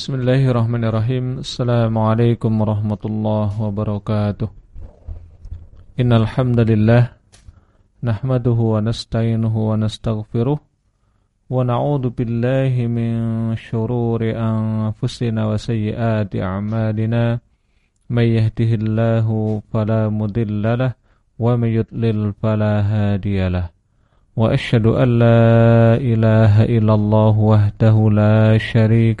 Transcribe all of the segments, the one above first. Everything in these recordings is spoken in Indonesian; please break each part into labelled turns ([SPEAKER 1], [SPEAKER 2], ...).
[SPEAKER 1] Bismillahirrahmanirrahim Assalamualaikum warahmatullahi wabarakatuh Innal hamdalillah nahmaduhu wa nasta'inuhu wa nastaghfiruh wa na'udzu billahi min shururi anfusina wa sayyiati a'malina may yahdihillahu fala mudilla wa may yudlil fala hadiyalah واشهد ان لا اله الا الله وحده لا شريك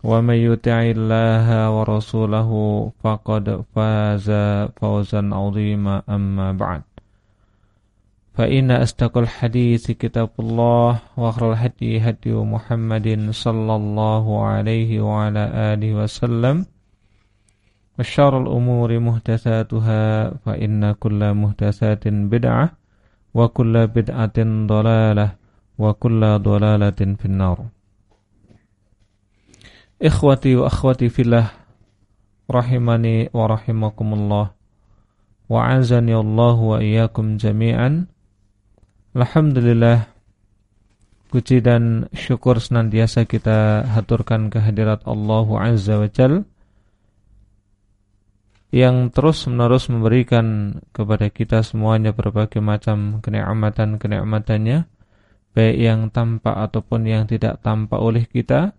[SPEAKER 1] ومن يطع الله ورسوله فقد فاز فوزا عظيما أما بعد. فإن أصدق الحديث كتاب الله وخير الهدي هدي محمد صلى الله عليه وعلى آله وسلم. وشر الأمور محدثاتها فإن كل محدثات بدعة وكل بدعة ضلالة وكل ضلالة في النار. Ikhwati wa akhwati fillah rahimani wa rahimakumullah wa azani Allah wa iyakum jami'an. Alhamdulillah Kuci dan syukur senantiasa kita haturkan kehadirat Allah Azza wa Jal yang terus-menerus memberikan kepada kita semuanya berbagai macam kenikmatan-kenikmatannya baik yang tampak ataupun yang tidak tampak oleh kita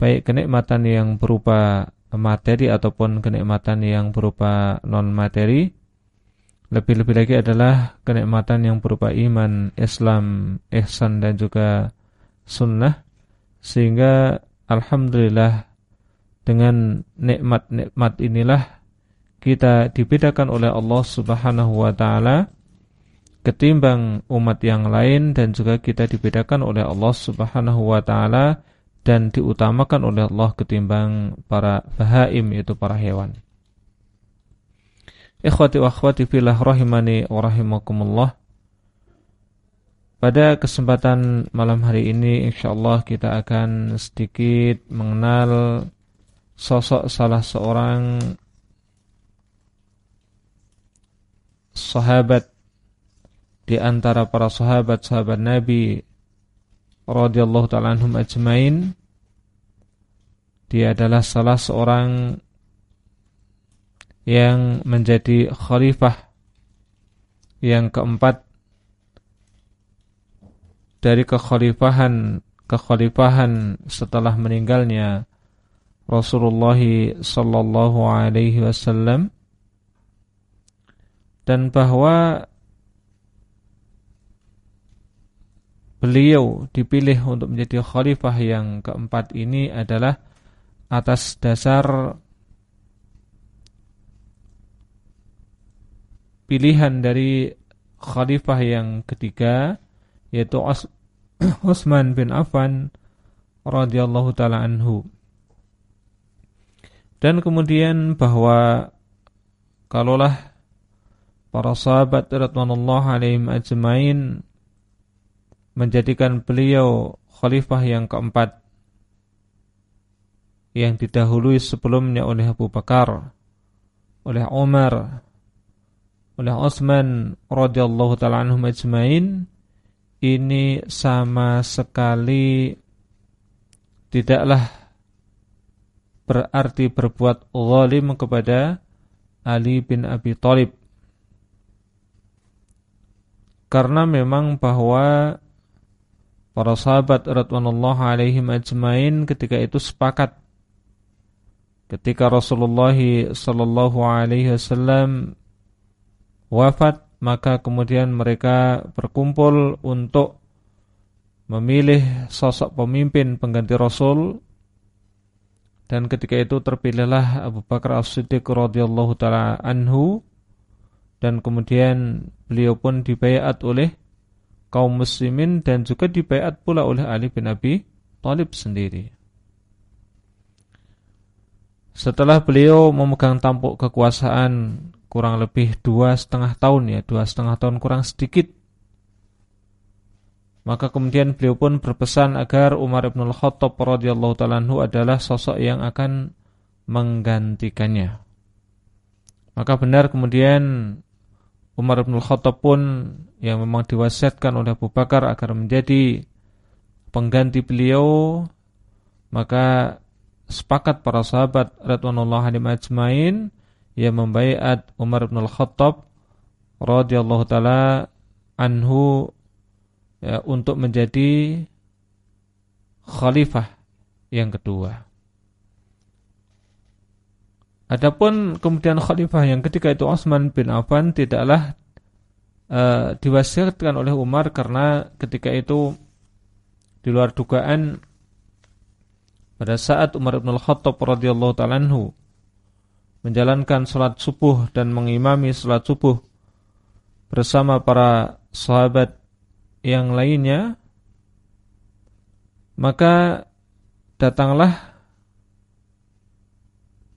[SPEAKER 1] baik kenikmatan yang berupa materi ataupun kenikmatan yang berupa non materi lebih-lebih lagi adalah kenikmatan yang berupa iman, Islam, ihsan dan juga sunnah. Sehingga alhamdulillah dengan nikmat-nikmat inilah kita dibedakan oleh Allah Subhanahu wa taala ketimbang umat yang lain dan juga kita dibedakan oleh Allah Subhanahu wa taala dan diutamakan oleh Allah ketimbang para bahaim yaitu para hewan. Ikhwati wa akhwati fillah rahimani wa rahimakumullah. Pada kesempatan malam hari ini insyaallah kita akan sedikit mengenal sosok salah seorang sahabat di antara para sahabat-sahabat Nabi radhiyallahu taala anhum ajmain. Dia adalah salah seorang yang menjadi khalifah yang keempat dari kekhalifahan kekhalifahan setelah meninggalnya Rasulullah sallallahu alaihi wasallam. Dan bahwa beliau dipilih untuk menjadi khalifah yang keempat ini adalah atas dasar pilihan dari khalifah yang ketiga yaitu Utsman bin Affan radhiyallahu taala anhu. Dan kemudian bahwa kalaulah para sahabat radhiyallahu alaihim ajmain menjadikan beliau khalifah yang keempat yang didahului sebelumnya oleh Abu Bakar, oleh Umar, oleh Utsman radhiyallahu taala anhum ajmain. Ini sama sekali tidaklah berarti berbuat zalim kepada Ali bin Abi Thalib. Karena memang bahwa para sahabat radhiyallahu alaihim ajmain ketika itu sepakat. Ketika Rasulullah sallallahu alaihi wasallam wafat maka kemudian mereka berkumpul untuk memilih sosok pemimpin pengganti Rasul. Dan ketika itu terpilihlah Abu Bakar As-Siddiq radhiyallahu taala anhu. Dan kemudian beliau pun dibayat oleh kaum muslimin dan juga dibayat pula oleh Ali bin Abi Thalib sendiri. Setelah beliau memegang tampuk kekuasaan kurang lebih dua setengah tahun ya, dua setengah tahun kurang sedikit maka kemudian beliau pun berpesan agar Umar ibn al-Khattab radhiyallahu taala adalah sosok yang akan menggantikannya. Maka benar kemudian Umar ibn al-Khattab pun yang memang diwasiatkan oleh Abu Bakar agar menjadi pengganti beliau, maka sepakat para sahabat radhiyallahu anhum ajmain yang membaiat Umar ibn al-Khattab radhiyallahu taala anhu ya, untuk menjadi khalifah yang kedua. Adapun kemudian khalifah yang ketiga itu Utsman bin Affan tidaklah uh, diwasiatkan oleh Umar karena ketika itu di luar dugaan pada saat Umar bin Al-Khattab radhiyallahu taala menjalankan salat subuh dan mengimami salat subuh bersama para sahabat yang lainnya maka datanglah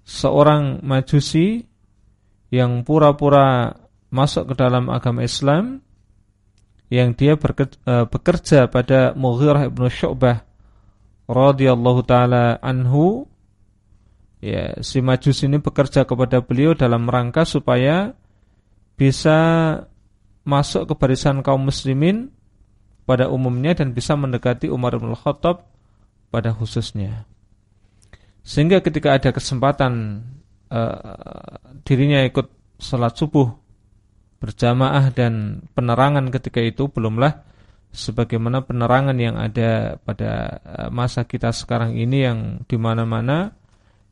[SPEAKER 1] seorang majusi yang pura-pura masuk ke dalam agama Islam yang dia eh, bekerja pada Mughirah ibnu Syu'bah radhiyallahu taala anhu ya si majusi ini bekerja kepada beliau dalam rangka supaya bisa masuk ke barisan kaum muslimin pada umumnya dan bisa mendekati Umar bin Khattab pada khususnya. Sehingga ketika ada kesempatan uh, dirinya ikut salat subuh berjamaah dan penerangan ketika itu belumlah sebagaimana penerangan yang ada pada eh, masa kita sekarang ini yang di mana-mana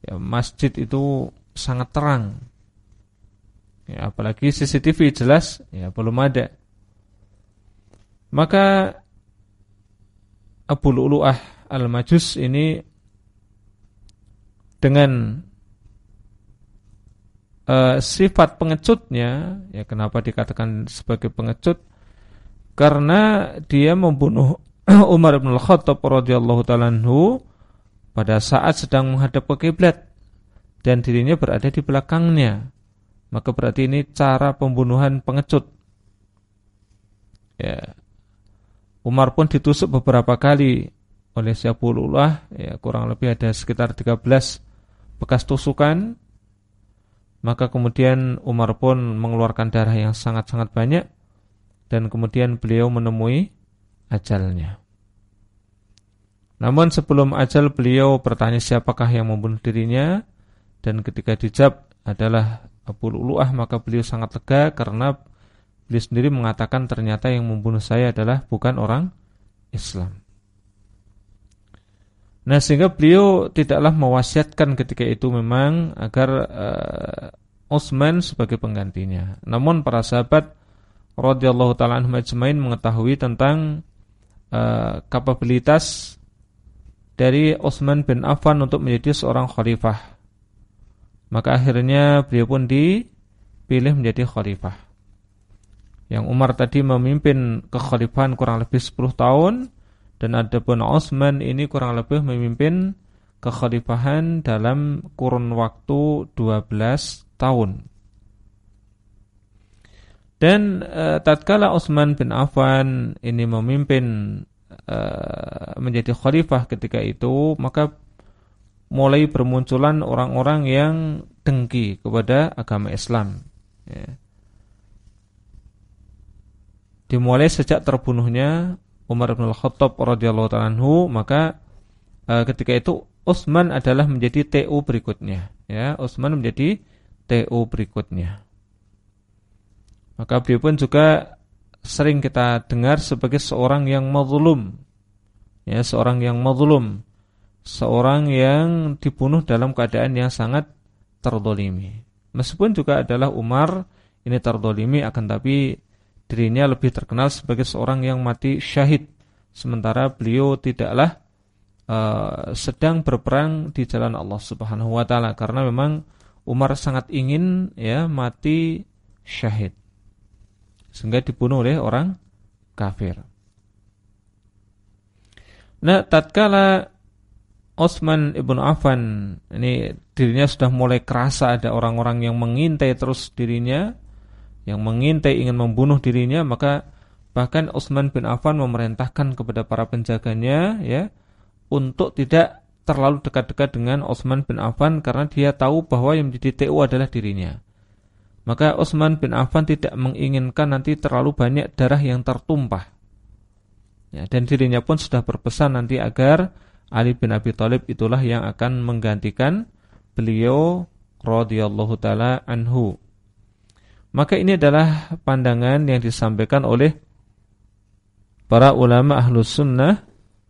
[SPEAKER 1] ya, masjid itu sangat terang. Ya, apalagi CCTV jelas ya belum ada. Maka Abu Lu'lu'ah Al-Majus ini dengan uh, sifat pengecutnya, ya kenapa dikatakan sebagai pengecut? Karena dia membunuh Umar bin Al-Khattab radhiyallahu taala pada saat sedang menghadap ke kiblat dan dirinya berada di belakangnya. Maka berarti ini cara pembunuhan pengecut. Ya, Umar pun ditusuk beberapa kali oleh Syabulullah ya kurang lebih ada sekitar 13 bekas tusukan maka kemudian Umar pun mengeluarkan darah yang sangat-sangat banyak dan kemudian beliau menemui ajalnya namun sebelum ajal beliau bertanya siapakah yang membunuh dirinya dan ketika dijawab adalah Abu Lu'lu'ah maka beliau sangat lega karena Beliau sendiri mengatakan ternyata yang membunuh saya adalah bukan orang Islam. Nah sehingga beliau tidaklah mewasiatkan ketika itu memang agar uh, Utsman sebagai penggantinya. Namun para sahabat radhiyallahu taala anhum ajmain mengetahui tentang uh, kapabilitas dari Utsman bin Affan untuk menjadi seorang khalifah. Maka akhirnya beliau pun dipilih menjadi khalifah yang Umar tadi memimpin kekhalifahan kurang lebih 10 tahun dan ada pun Osman ini kurang lebih memimpin kekhalifahan dalam kurun waktu 12 tahun. Dan e, tatkala Utsman bin Affan ini memimpin e, menjadi khalifah ketika itu, maka mulai bermunculan orang-orang yang dengki kepada agama Islam. Ya dimulai sejak terbunuhnya Umar bin Al-Khattab radhiyallahu taala maka e, ketika itu Utsman adalah menjadi TU berikutnya ya Utsman menjadi TU berikutnya maka beliau pun juga sering kita dengar sebagai seorang yang mazlum ya seorang yang mazlum seorang yang dibunuh dalam keadaan yang sangat terdolimi. Meskipun juga adalah Umar ini terdolimi akan tapi dirinya lebih terkenal sebagai seorang yang mati syahid. Sementara beliau tidaklah uh, sedang berperang di jalan Allah Subhanahu wa taala karena memang Umar sangat ingin ya mati syahid. Sehingga dibunuh oleh orang kafir. Nah, tatkala Osman ibn Affan ini dirinya sudah mulai kerasa ada orang-orang yang mengintai terus dirinya, yang mengintai ingin membunuh dirinya, maka bahkan Osman bin Affan memerintahkan kepada para penjaganya ya untuk tidak terlalu dekat-dekat dengan Osman bin Affan karena dia tahu bahwa yang menjadi TU adalah dirinya. Maka Osman bin Affan tidak menginginkan nanti terlalu banyak darah yang tertumpah. Ya, dan dirinya pun sudah berpesan nanti agar Ali bin Abi Thalib itulah yang akan menggantikan beliau radhiyallahu taala anhu. Maka ini adalah pandangan yang disampaikan oleh para ulama ahlus sunnah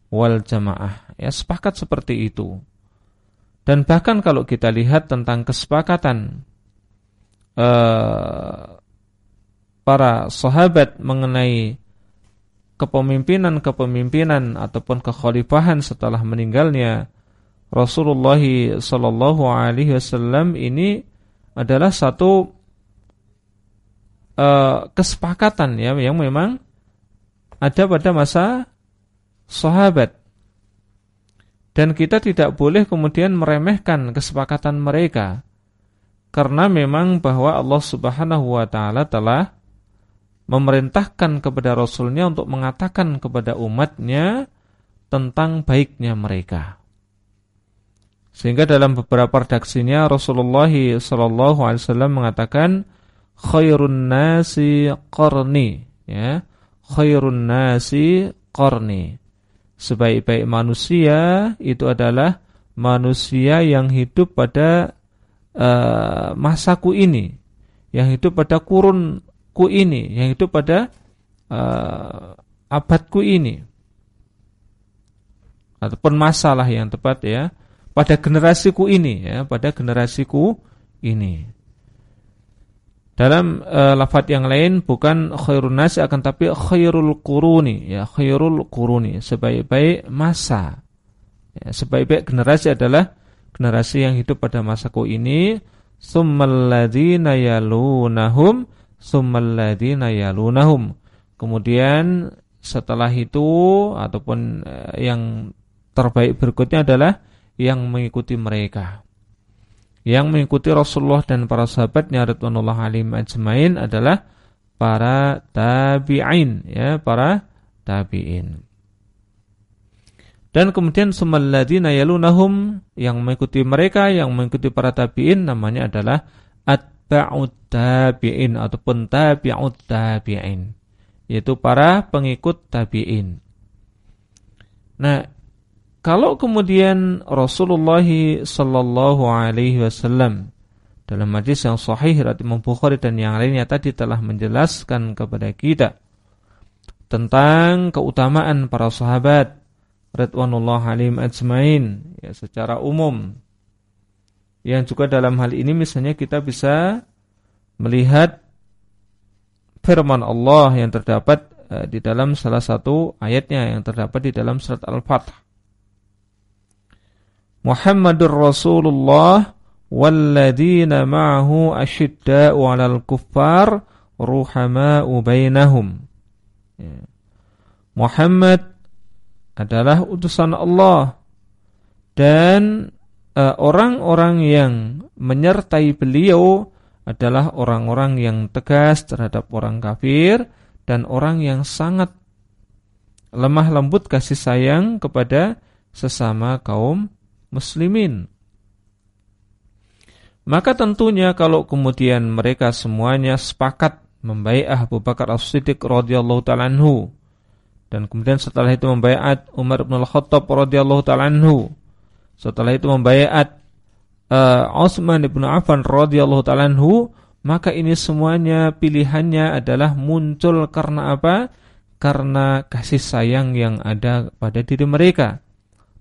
[SPEAKER 1] wal jamaah. Ya sepakat seperti itu. Dan bahkan kalau kita lihat tentang kesepakatan uh, para sahabat mengenai kepemimpinan-kepemimpinan ataupun kekhalifahan setelah meninggalnya Rasulullah sallallahu alaihi wasallam ini adalah satu uh, kesepakatan ya yang memang ada pada masa sahabat. Dan kita tidak boleh kemudian meremehkan kesepakatan mereka. Karena memang bahwa Allah Subhanahu wa taala telah memerintahkan kepada Rasulnya untuk mengatakan kepada umatnya tentang baiknya mereka. Sehingga dalam beberapa redaksinya Rasulullah SAW mengatakan khairun nasi qarni ya. Khairun nasi qarni. Sebaik-baik manusia itu adalah manusia yang hidup pada uh, masaku ini yang hidup pada kurun ku ini yang itu pada uh, abadku ini. Ataupun masalah yang tepat ya pada generasiku ini ya pada generasiku ini dalam uh, lafaz yang lain bukan khairun nasi akan tapi khairul quruni ya khairul quruni sebaik-baik masa ya, sebaik-baik generasi adalah generasi yang hidup pada masaku ini summal ladzina yalunahum summalladina yalunahum. Kemudian setelah itu ataupun eh, yang terbaik berikutnya adalah yang mengikuti mereka. Yang mengikuti Rasulullah dan para sahabatnya radhiyallahu alaihim ajmain adalah para tabi'in ya, para tabi'in. Dan kemudian sumalladzina yalunahum yang mengikuti mereka, yang mengikuti para tabi'in namanya adalah at atba'ut tabi'in ataupun tabi'ut tabi'in yaitu para pengikut tabi'in. Nah, kalau kemudian Rasulullah sallallahu alaihi wasallam dalam hadis yang sahih Imam Bukhari dan yang lainnya tadi telah menjelaskan kepada kita tentang keutamaan para sahabat radhiyallahu alaihim ajmain ya secara umum yang juga dalam hal ini misalnya kita bisa melihat firman Allah yang terdapat eh, di dalam salah satu ayatnya yang terdapat di dalam surat Al-Fath. Muhammadur Rasulullah walladzina ma'ahu asyidda'u 'alal kuffar ruhama'u bainahum. Ya. Muhammad adalah utusan Allah dan Eh, orang-orang uh, yang menyertai beliau adalah orang-orang yang tegas terhadap orang kafir dan orang yang sangat lemah lembut kasih sayang kepada sesama kaum muslimin. Maka tentunya kalau kemudian mereka semuanya sepakat membaiat Abu Bakar As-Siddiq radhiyallahu taala anhu dan kemudian setelah itu membaiat Umar bin Al-Khattab radhiyallahu taala anhu setelah itu membayat uh, Utsman bin Affan radhiyallahu taala maka ini semuanya pilihannya adalah muncul karena apa? Karena kasih sayang yang ada pada diri mereka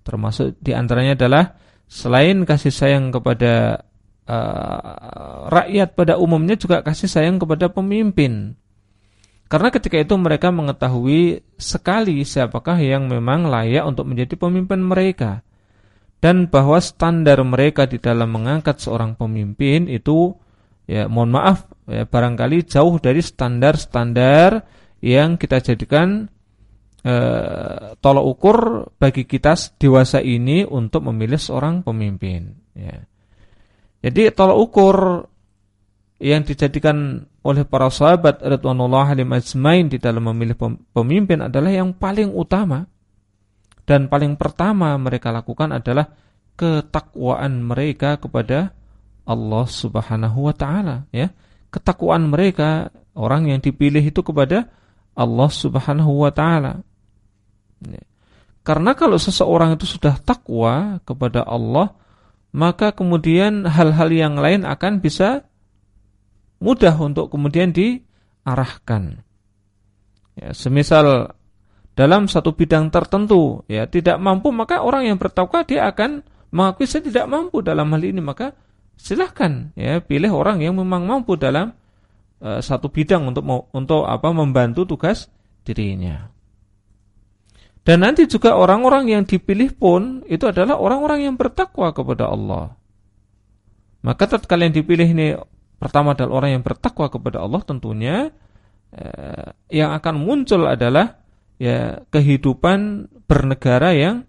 [SPEAKER 1] Termasuk di antaranya adalah selain kasih sayang kepada uh, rakyat pada umumnya juga kasih sayang kepada pemimpin. Karena ketika itu mereka mengetahui sekali siapakah yang memang layak untuk menjadi pemimpin mereka. Dan bahwa standar mereka di dalam mengangkat seorang pemimpin itu ya mohon maaf ya, barangkali jauh dari standar-standar yang kita jadikan eh, tolok ukur bagi kita dewasa ini untuk memilih seorang pemimpin ya. Jadi tolok ukur yang dijadikan oleh para sahabat radhiyallahu ajmain di dalam memilih pemimpin adalah yang paling utama dan paling pertama mereka lakukan adalah ketakwaan mereka kepada Allah Subhanahu wa taala ya. Ketakwaan mereka orang yang dipilih itu kepada Allah Subhanahu wa taala. Karena kalau seseorang itu sudah takwa kepada Allah, maka kemudian hal-hal yang lain akan bisa mudah untuk kemudian diarahkan. Ya, semisal dalam satu bidang tertentu ya tidak mampu maka orang yang bertakwa dia akan mengakui saya tidak mampu dalam hal ini maka silahkan ya pilih orang yang memang mampu dalam uh, satu bidang untuk untuk apa membantu tugas dirinya. Dan nanti juga orang-orang yang dipilih pun itu adalah orang-orang yang bertakwa kepada Allah. Maka tatkala yang dipilih ini Pertama adalah orang yang bertakwa kepada Allah tentunya eh, yang akan muncul adalah ya kehidupan bernegara yang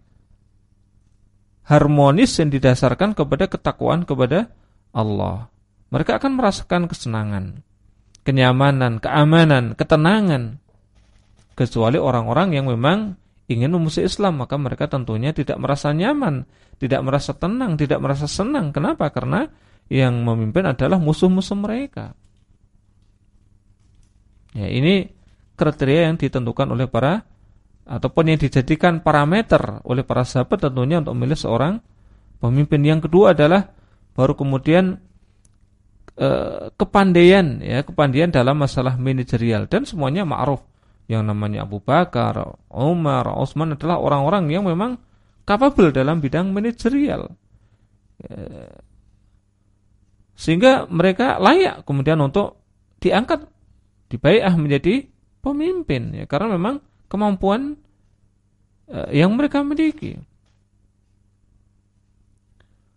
[SPEAKER 1] harmonis yang didasarkan kepada ketakwaan kepada Allah. Mereka akan merasakan kesenangan, kenyamanan, keamanan, ketenangan. Kecuali orang-orang yang memang ingin memusuhi Islam, maka mereka tentunya tidak merasa nyaman, tidak merasa tenang, tidak merasa senang. Kenapa? Karena yang memimpin adalah musuh-musuh mereka. Ya, ini kriteria yang ditentukan oleh para ataupun yang dijadikan parameter oleh para sahabat tentunya untuk memilih seorang pemimpin. Yang kedua adalah baru kemudian eh, kepandaian ya, kepandaian dalam masalah manajerial dan semuanya ma'ruf. Yang namanya Abu Bakar, Umar, Utsman adalah orang-orang yang memang kapabel dalam bidang manajerial. Ya, sehingga mereka layak kemudian untuk diangkat dibaiah menjadi pemimpin ya karena memang kemampuan uh, yang mereka miliki.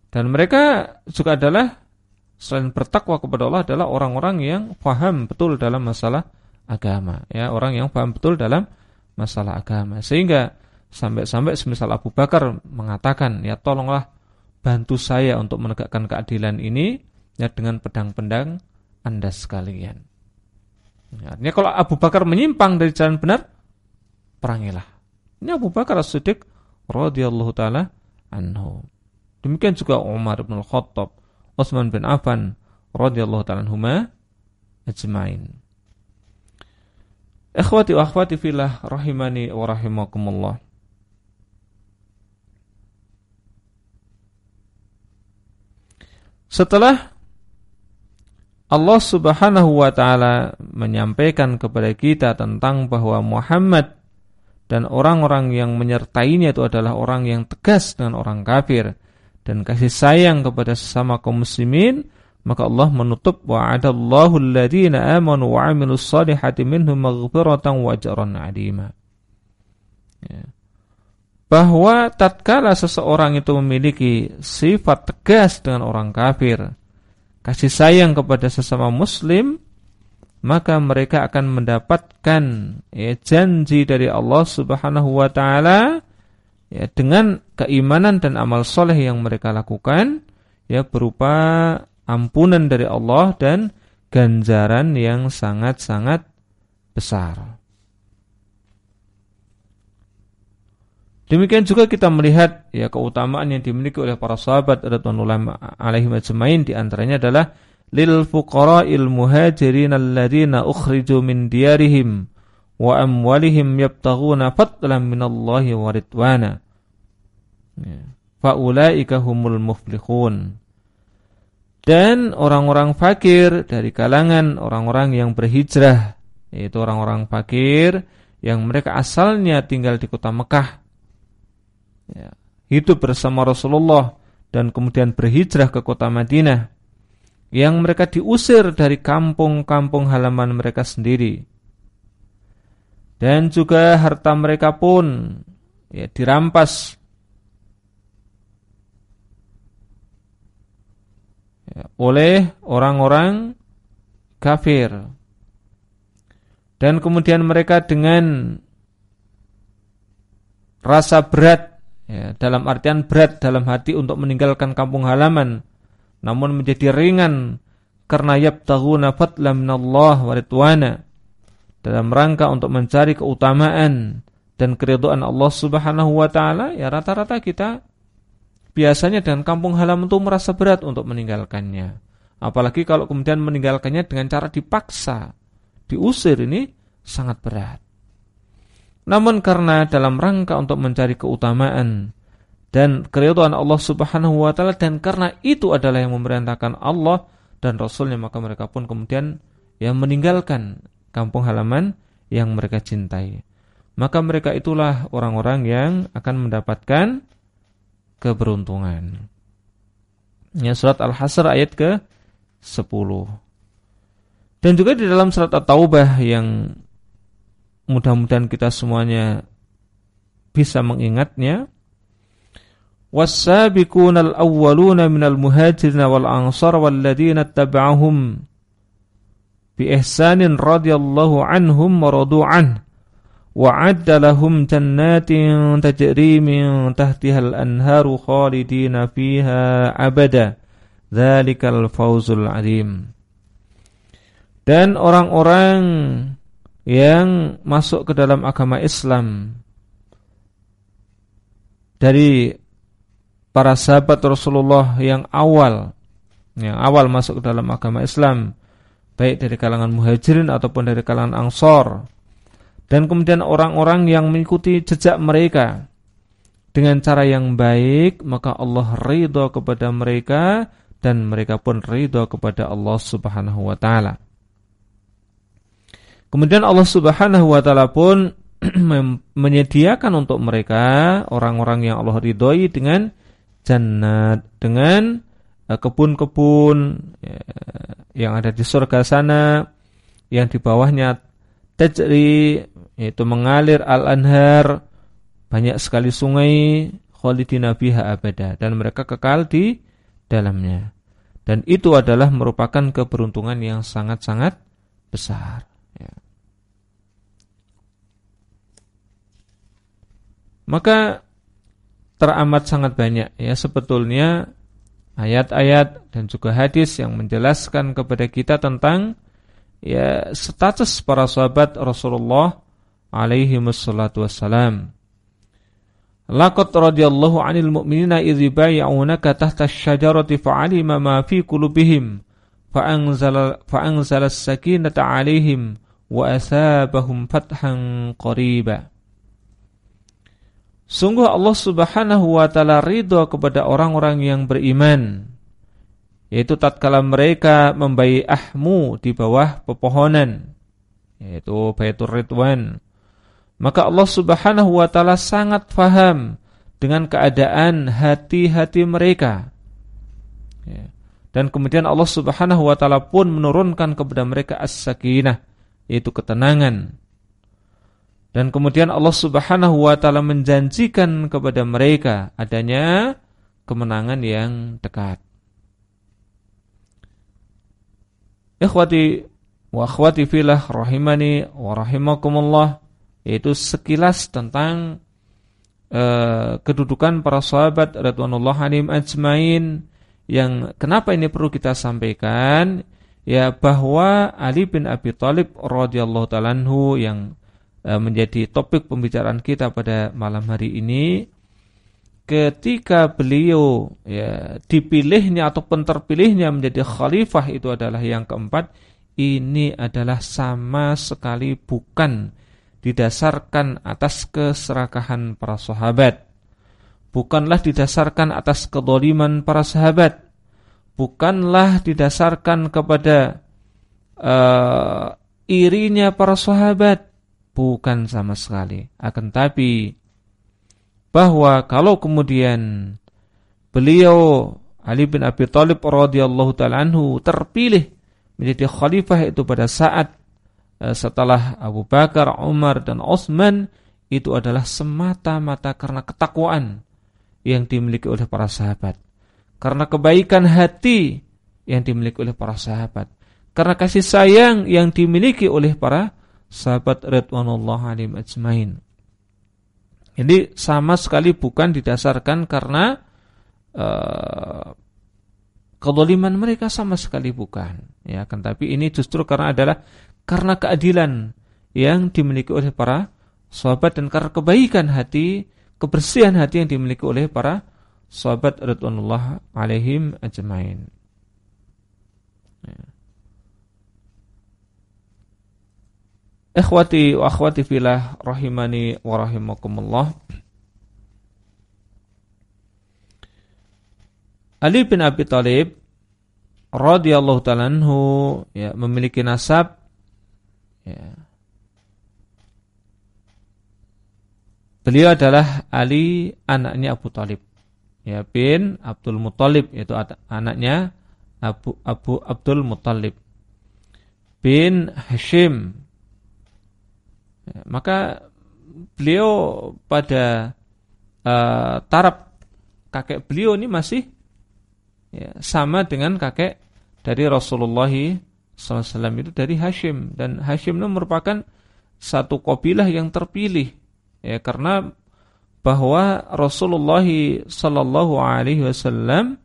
[SPEAKER 1] Dan mereka juga adalah selain bertakwa kepada Allah adalah orang-orang yang paham betul dalam masalah agama ya, orang yang paham betul dalam masalah agama. Sehingga sampai-sampai semisal Abu Bakar mengatakan, "Ya tolonglah bantu saya untuk menegakkan keadilan ini." ya dengan pedang-pedang Anda sekalian. Ya, artinya kalau Abu Bakar menyimpang dari jalan benar, perangilah. Ini Abu Bakar As-Siddiq radhiyallahu taala anhu. Demikian juga Umar bin Al-Khattab, Utsman bin Affan radhiyallahu taala anhuma ajmain. Ikhwati wa akhwati fillah rahimani wa rahimakumullah. Setelah Allah Subhanahu wa taala menyampaikan kepada kita tentang bahwa Muhammad dan orang-orang yang menyertainya itu adalah orang yang tegas dengan orang kafir dan kasih sayang kepada sesama kaum muslimin maka Allah menutup wa'adallahu alladhina amanu wa 'amilus solihati minhum maghfiratan wa ajran ya. bahwa tatkala seseorang itu memiliki sifat tegas dengan orang kafir kasih sayang kepada sesama muslim maka mereka akan mendapatkan ya, janji dari Allah Subhanahu wa taala ya dengan keimanan dan amal soleh yang mereka lakukan ya berupa ampunan dari Allah dan ganjaran yang sangat-sangat besar. Demikian juga kita melihat ya keutamaan yang dimiliki oleh para sahabat radhiyallahu alaihi majma'in di antaranya adalah lil fuqara'il muhajirin alladziina ukhriju min diyarihim wa amwalihim yabtaghuna fadlan minallahi wa ridwana. Ya. Faulaika humul muflihun. Dan orang-orang fakir dari kalangan orang-orang yang berhijrah yaitu orang-orang fakir yang mereka asalnya tinggal di kota Mekah. Ya, hidup bersama Rasulullah dan kemudian berhijrah ke kota Madinah yang mereka diusir dari kampung-kampung halaman mereka sendiri. Dan juga harta mereka pun ya dirampas ya, oleh orang-orang kafir. Dan kemudian mereka dengan rasa berat ya, dalam artian berat dalam hati untuk meninggalkan kampung halaman namun menjadi ringan karena yabtaghuna fadlan minallah wa ridwana dalam rangka untuk mencari keutamaan dan keridhaan Allah Subhanahu wa taala ya rata-rata kita biasanya dengan kampung halaman itu merasa berat untuk meninggalkannya apalagi kalau kemudian meninggalkannya dengan cara dipaksa diusir ini sangat berat namun karena dalam rangka untuk mencari keutamaan dan keridhaan Allah Subhanahu wa taala dan karena itu adalah yang memerintahkan Allah dan Rasulnya maka mereka pun kemudian yang meninggalkan kampung halaman yang mereka cintai. Maka mereka itulah orang-orang yang akan mendapatkan keberuntungan. Ya surat Al-Hasr ayat ke 10. Dan juga di dalam surat At-Taubah yang mudah-mudahan kita semuanya bisa mengingatnya was-sabiqunal awwaluna minal muhajirin wal ansar walladzina tabauhum bi ihsanin radhiyallahu anhum wa adda lahum jannatin tajri min tahtiha al-anharu khalidina fiha abada dzalikal fawzul azim dan orang-orang yang masuk ke dalam agama Islam dari para sahabat Rasulullah yang awal yang awal masuk ke dalam agama Islam baik dari kalangan muhajirin ataupun dari kalangan ansor dan kemudian orang-orang yang mengikuti jejak mereka dengan cara yang baik maka Allah ridho kepada mereka dan mereka pun ridho kepada Allah Subhanahu wa taala. Kemudian Allah Subhanahu wa taala pun menyediakan untuk mereka orang-orang yang Allah ridhoi dengan jannat, dengan eh, kebun-kebun ya, yang ada di surga sana yang di bawahnya tajri yaitu mengalir al-anhar banyak sekali sungai khalidina biha abada dan mereka kekal di dalamnya. Dan itu adalah merupakan keberuntungan yang sangat-sangat besar. Maka teramat sangat banyak ya sebetulnya ayat-ayat dan juga hadis yang menjelaskan kepada kita tentang ya status para sahabat Rasulullah alaihi wassalatu wassalam. Laqad radhiyallahu 'anil mu'minina idh yubayyi'unaka tahta asy-syajarati fa'alima ma fi qulubihim fa'anzala fa'anzala as-sakinata 'alaihim wa asabahum fathan qariba. Sungguh Allah subhanahu wa ta'ala ridho kepada orang-orang yang beriman Yaitu tatkala mereka ahmu di bawah pepohonan Yaitu Baitur Ridwan Maka Allah subhanahu wa ta'ala sangat faham Dengan keadaan hati-hati mereka ya. Dan kemudian Allah subhanahu wa ta'ala pun menurunkan kepada mereka as-sakinah Yaitu ketenangan dan kemudian Allah Subhanahu wa taala menjanjikan kepada mereka adanya kemenangan yang dekat. Ikhwati wa akhwati filah rahimani wa rahimakumullah yaitu sekilas tentang uh, kedudukan para sahabat radhiyallahu anhum ajmain yang kenapa ini perlu kita sampaikan? Ya bahwa Ali bin Abi Thalib radhiyallahu taala yang E, menjadi topik pembicaraan kita pada malam hari ini ketika beliau ya dipilihnya ataupun terpilihnya menjadi khalifah itu adalah yang keempat ini adalah sama sekali bukan didasarkan atas keserakahan para sahabat. Bukanlah didasarkan atas kedoliman para sahabat. Bukanlah didasarkan kepada uh, irinya para sahabat. Bukan sama sekali. Akan tapi bahwa kalau kemudian beliau Ali bin Abi Thalib radhiyallahu taala anhu terpilih menjadi khalifah itu pada saat setelah Abu Bakar, Umar dan Utsman itu adalah semata-mata karena ketakwaan yang dimiliki oleh para sahabat. Karena kebaikan hati yang dimiliki oleh para sahabat. Karena kasih sayang yang dimiliki oleh para sahabat radhiyallahu alaihim ajmain. Jadi sama sekali bukan didasarkan karena uh, kedoliman mereka sama sekali bukan. Ya, kan tapi ini justru karena adalah karena keadilan yang dimiliki oleh para sahabat dan karena kebaikan hati, kebersihan hati yang dimiliki oleh para sahabat radhiyallahu alaihim ajmain. Ya. Ikhwati wa akhwati filah rahimani wa rahimakumullah. Ali bin Abi Thalib radhiyallahu taala ya memiliki nasab ya. Beliau adalah Ali anaknya Abu Talib. Ya bin Abdul Muthalib yaitu anaknya Abu Abu Abdul Muthalib bin Hashim. Ya, maka beliau pada uh, taraf kakek beliau ini masih ya, sama dengan kakek dari Rasulullah SAW itu dari Hashim dan Hashim itu merupakan satu kabilah yang terpilih ya karena bahwa Rasulullah Sallallahu Alaihi Wasallam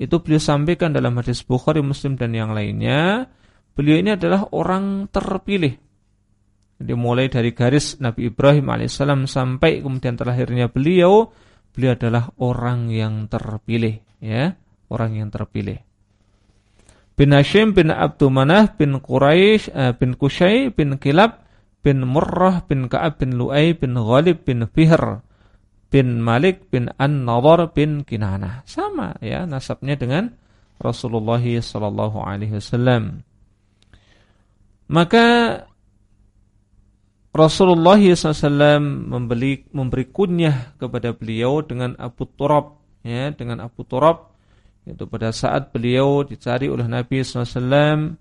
[SPEAKER 1] itu beliau sampaikan dalam hadis Bukhari Muslim dan yang lainnya beliau ini adalah orang terpilih jadi mulai dari garis Nabi Ibrahim alaihissalam sampai kemudian terlahirnya beliau, beliau adalah orang yang terpilih, ya, orang yang terpilih. Bin Hashim bin Abdul Manah bin Quraisy uh, bin Kushay bin Kilab bin Murrah bin Ka'ab bin Lu'ay bin Ghalib bin Fihr bin Malik bin An-Nadhr bin Kinanah. Sama ya nasabnya dengan Rasulullah sallallahu alaihi wasallam. Maka Rasulullah SAW membeli memberi kunyah kepada beliau dengan Abu Turab ya dengan Abu Turab itu pada saat beliau dicari oleh Nabi SAW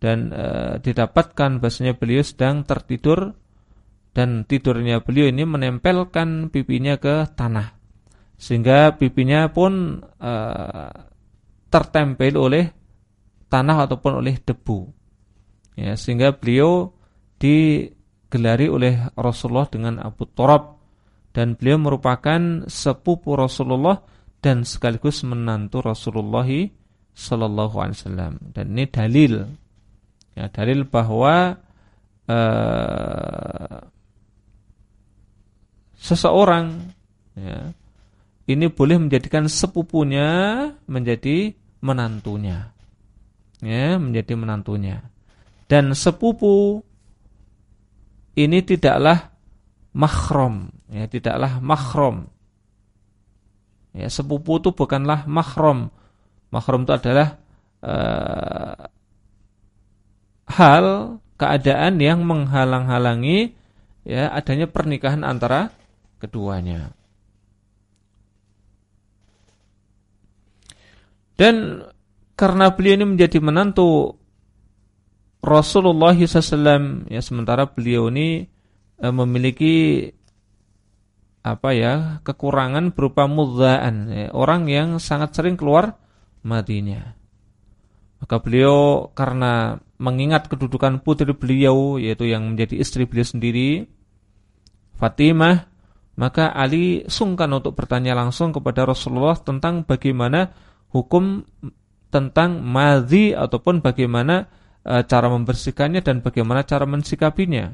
[SPEAKER 1] dan e, didapatkan bahasanya beliau sedang tertidur dan tidurnya beliau ini menempelkan pipinya ke tanah. Sehingga pipinya pun e, tertempel oleh tanah ataupun oleh debu. Ya sehingga beliau di digelari oleh Rasulullah dengan Abu Turab dan beliau merupakan sepupu Rasulullah dan sekaligus menantu Rasulullah sallallahu alaihi wasallam. Dan ini dalil ya dalil bahwa uh, seseorang ya ini boleh menjadikan sepupunya menjadi menantunya. Ya, menjadi menantunya. Dan sepupu ini tidaklah mahram, ya, tidaklah mahram. Ya, sepupu itu bukanlah mahram. Mahram itu adalah uh, hal keadaan yang menghalang-halangi ya adanya pernikahan antara keduanya. Dan karena beliau ini menjadi menantu Rasulullah SAW ya sementara beliau ini e, memiliki apa ya kekurangan berupa mudzaan ya, orang yang sangat sering keluar matinya maka beliau karena mengingat kedudukan putri beliau yaitu yang menjadi istri beliau sendiri Fatimah maka Ali sungkan untuk bertanya langsung kepada Rasulullah tentang bagaimana hukum tentang madhi ataupun bagaimana e, cara membersihkannya dan bagaimana cara mensikapinya.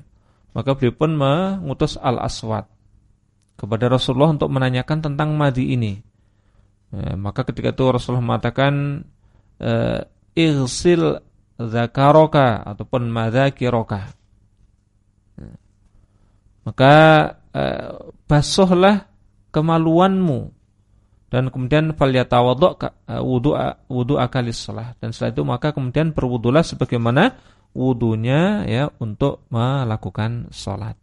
[SPEAKER 1] Maka beliau pun mengutus Al-Aswad kepada Rasulullah untuk menanyakan tentang madi ini. E, maka ketika itu Rasulullah mengatakan e, irsil zakaroka ataupun madzakiroka. Maka e, basuhlah kemaluanmu dan kemudian falyatawadhu uh, wudu wudu akalis salah dan setelah itu maka kemudian berwudulah sebagaimana wudunya ya untuk melakukan salat.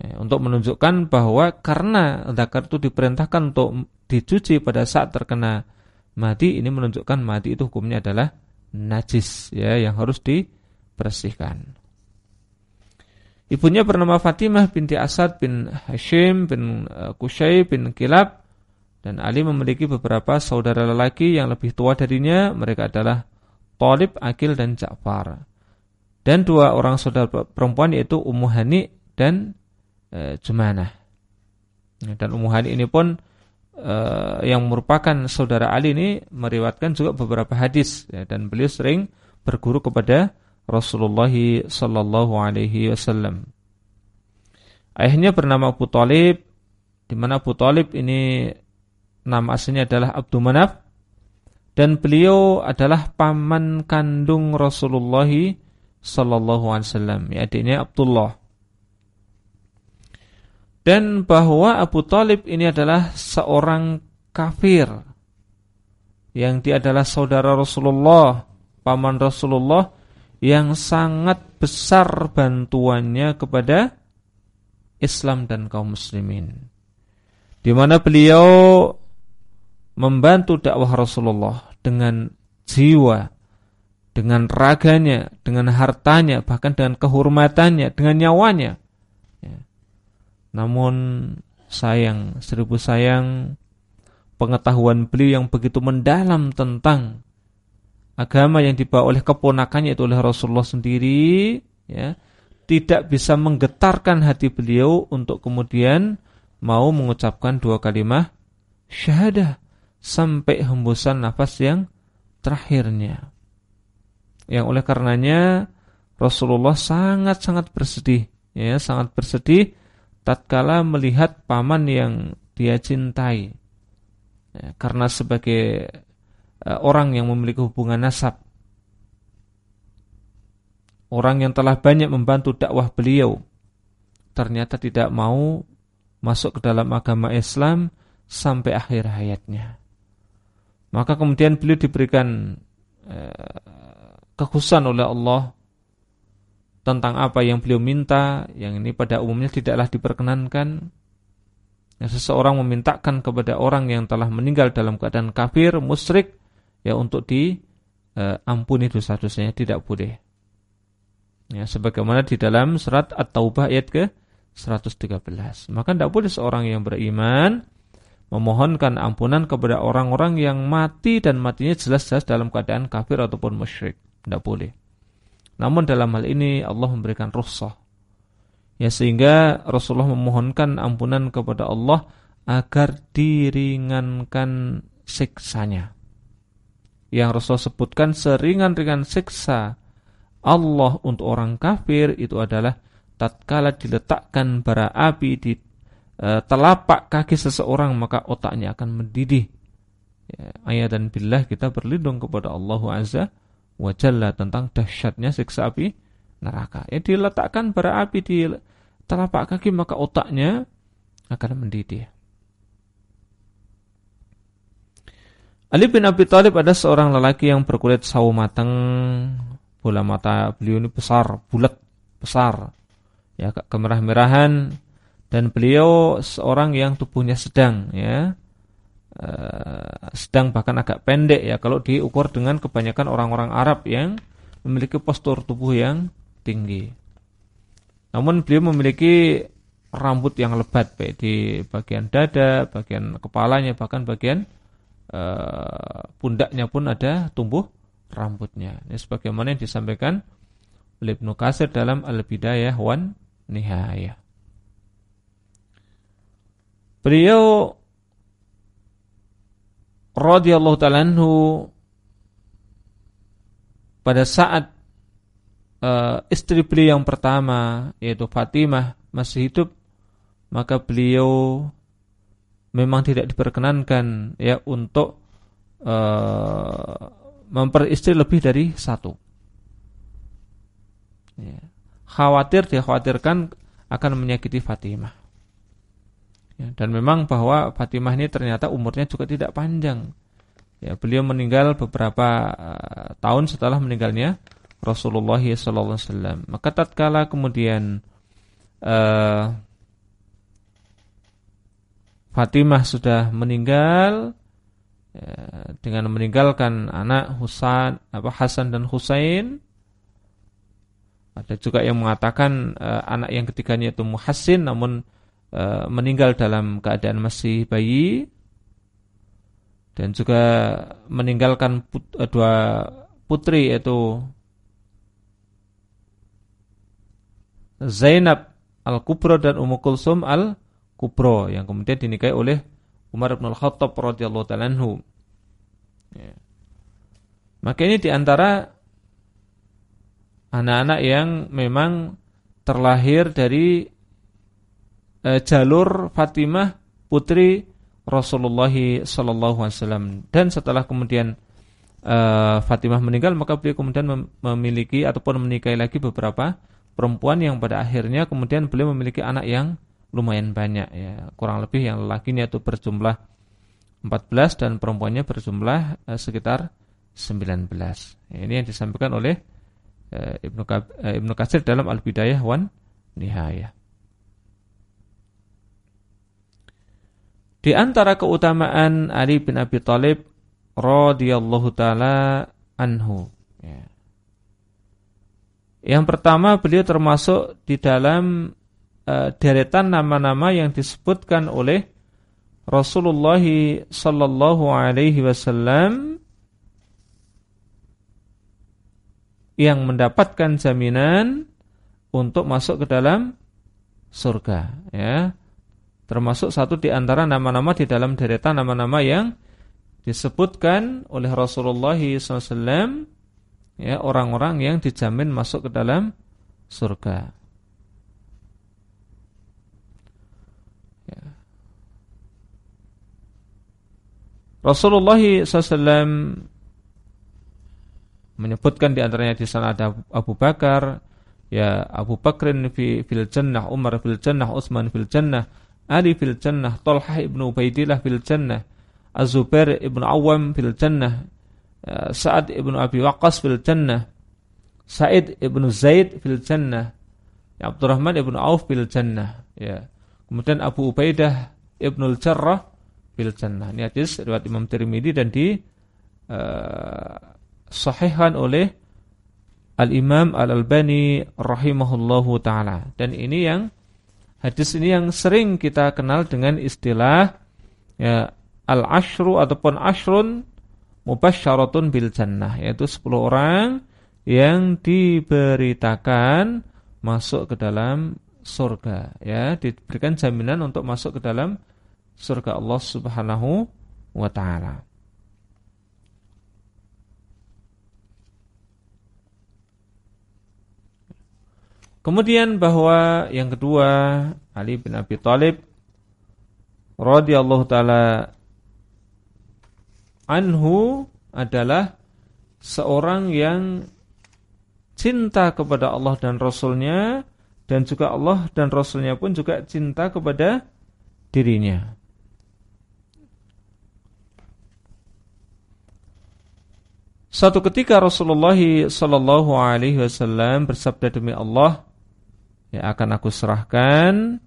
[SPEAKER 1] Ya, untuk menunjukkan bahwa karena zakar itu diperintahkan untuk dicuci pada saat terkena mati, ini menunjukkan mati itu hukumnya adalah najis ya yang harus dibersihkan. Ibunya bernama Fatimah binti Asad bin Hashim bin Kushay eh, bin Kilab dan Ali memiliki beberapa saudara lelaki yang lebih tua darinya. Mereka adalah Talib, Akil dan Ja'far. Dan dua orang saudara perempuan yaitu Ummu Hani dan e, Jumanah. Dan Ummu Hani ini pun e, yang merupakan saudara Ali ini meriwatkan juga beberapa hadis ya, dan beliau sering berguru kepada Rasulullah sallallahu alaihi wasallam. Ayahnya bernama Abu Talib, di mana Abu Talib ini nama aslinya adalah Abdul Manaf dan beliau adalah paman kandung Rasulullah sallallahu alaihi wasallam, ya adiknya Abdullah dan bahwa Abu Talib ini adalah seorang kafir yang dia adalah saudara Rasulullah, paman Rasulullah yang sangat besar bantuannya kepada Islam dan kaum muslimin. Di mana beliau membantu dakwah Rasulullah dengan jiwa, dengan raganya, dengan hartanya, bahkan dengan kehormatannya, dengan nyawanya. Namun sayang, seribu sayang pengetahuan beliau yang begitu mendalam tentang agama yang dibawa oleh keponakannya itu oleh Rasulullah sendiri ya tidak bisa menggetarkan hati beliau untuk kemudian mau mengucapkan dua kalimat syahadah sampai hembusan nafas yang terakhirnya. Yang oleh karenanya Rasulullah sangat-sangat bersedih ya, sangat bersedih tatkala melihat paman yang dia cintai. Ya, karena sebagai uh, orang yang memiliki hubungan nasab, orang yang telah banyak membantu dakwah beliau, ternyata tidak mau masuk ke dalam agama Islam sampai akhir hayatnya. Maka kemudian beliau diberikan uh, kekhususan oleh Allah tentang apa yang beliau minta, yang ini pada umumnya tidaklah diperkenankan. Yang seseorang memintakan kepada orang yang telah meninggal dalam keadaan kafir, musyrik, ya untuk diampuni e, dosa-dosanya tidak boleh. Ya, sebagaimana di dalam surat At-Taubah ayat ke 113. Maka tidak boleh seorang yang beriman memohonkan ampunan kepada orang-orang yang mati dan matinya jelas-jelas dalam keadaan kafir ataupun musyrik. Tidak boleh. Namun dalam hal ini Allah memberikan rukhsah. Ya sehingga Rasulullah memohonkan ampunan kepada Allah agar diringankan siksanya. Yang Rasul sebutkan seringan-ringan siksa Allah untuk orang kafir itu adalah tatkala diletakkan bara api di e, telapak kaki seseorang maka otaknya akan mendidih. Ya, ayat dan billah kita berlindung kepada Allah Azza wajalla tentang dahsyatnya siksa api neraka. Ya diletakkan bara api di telapak kaki maka otaknya akan mendidih. Ali bin Abi Thalib ada seorang lelaki yang berkulit sawo matang, bola mata beliau ini besar, bulat, besar, ya kemerah-merahan, dan beliau seorang yang tubuhnya sedang, ya sedang bahkan agak pendek ya kalau diukur dengan kebanyakan orang-orang Arab yang memiliki postur tubuh yang tinggi. Namun beliau memiliki rambut yang lebat baik di bagian dada, bagian kepalanya, bahkan bagian uh, pundaknya pun ada tumbuh rambutnya. Ini sebagaimana yang disampaikan oleh Ibnu Katsir dalam Al-Bidayah wan Nihayah. Beliau radhiyallahu taala pada saat uh, istri beliau yang pertama yaitu Fatimah masih hidup maka beliau memang tidak diperkenankan ya untuk uh, memperistri lebih dari satu. Ya. Khawatir dia khawatirkan akan menyakiti Fatimah. Ya, dan memang bahwa Fatimah ini ternyata umurnya juga tidak panjang. Ya, beliau meninggal beberapa uh, tahun setelah meninggalnya Rasulullah SAW. Maka tatkala kemudian uh, Fatimah sudah meninggal ya, dengan meninggalkan anak Husain apa Hasan dan Husain ada juga yang mengatakan uh, anak yang ketiganya itu Muhassin namun uh, meninggal dalam keadaan masih bayi dan juga meninggalkan put, uh, dua putri yaitu Zainab Al-Kubro dan Ummu Kulsum Al-Kubro yang kemudian dinikahi oleh Umar bin Al-Khattab radhiyallahu taala anhu. Ya. Maka ini di antara anak-anak yang memang terlahir dari e, jalur Fatimah putri Rasulullah wasallam. Dan setelah kemudian e, Fatimah meninggal maka beliau kemudian memiliki ataupun menikahi lagi beberapa perempuan yang pada akhirnya kemudian beliau memiliki anak yang lumayan banyak ya. Kurang lebih yang lelakinya itu berjumlah 14 dan perempuannya berjumlah e, sekitar 19 ini yang disampaikan oleh Eh, Ibnu eh, Katsir dalam Al-Bidayah wan Nihayah. Di antara keutamaan Ali bin Abi Thalib radhiyallahu taala anhu ya. Yang pertama beliau termasuk di dalam uh, deretan nama-nama yang disebutkan oleh Rasulullah sallallahu alaihi wasallam yang mendapatkan jaminan untuk masuk ke dalam surga ya termasuk satu di antara nama-nama di dalam deretan nama-nama yang disebutkan oleh Rasulullah SAW ya orang-orang yang dijamin masuk ke dalam surga ya. Rasulullah SAW menyebutkan di antaranya di sana ada Abu Bakar, ya Abu Bakrin fi fil jannah, Umar fil jannah, Utsman fil jannah, Ali fil jannah, Talhah ibnu Ubaidillah fil jannah, Az-Zubair ibnu Awam fil jannah, ya, Sa'ad ibnu Abi Waqqas fil jannah, Sa'id ibnu Zaid fil jannah, ya Abdurrahman ibnu Auf fil jannah, ya. Kemudian Abu Ubaidah ibnu Al-Jarrah fil jannah. Ini hadis riwayat Imam Tirmidzi dan di uh, sahihkan oleh Al-Imam Al-Albani rahimahullahu taala. Dan ini yang hadis ini yang sering kita kenal dengan istilah ya al-ashru ataupun ashrun mubasyyaratun bil jannah yaitu 10 orang yang diberitakan masuk ke dalam surga ya diberikan jaminan untuk masuk ke dalam surga Allah Subhanahu wa. Kemudian bahwa yang kedua Ali bin Abi Thalib radhiyallahu taala anhu adalah seorang yang cinta kepada Allah dan Rasulnya dan juga Allah dan Rasulnya pun juga cinta kepada dirinya. Suatu ketika Rasulullah Sallallahu Alaihi Wasallam bersabda demi Allah, ya akan aku serahkan.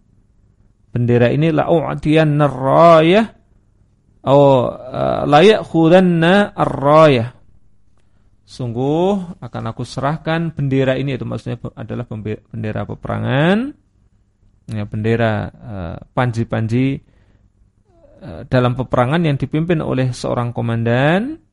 [SPEAKER 1] Bendera ini la'u'tiyanna ar-rayah. Aw uh, la ya'khudanna ar-rayah. Sungguh akan aku serahkan bendera ini. Itu maksudnya adalah bendera peperangan. Ya bendera uh, panji-panji uh, dalam peperangan yang dipimpin oleh seorang komandan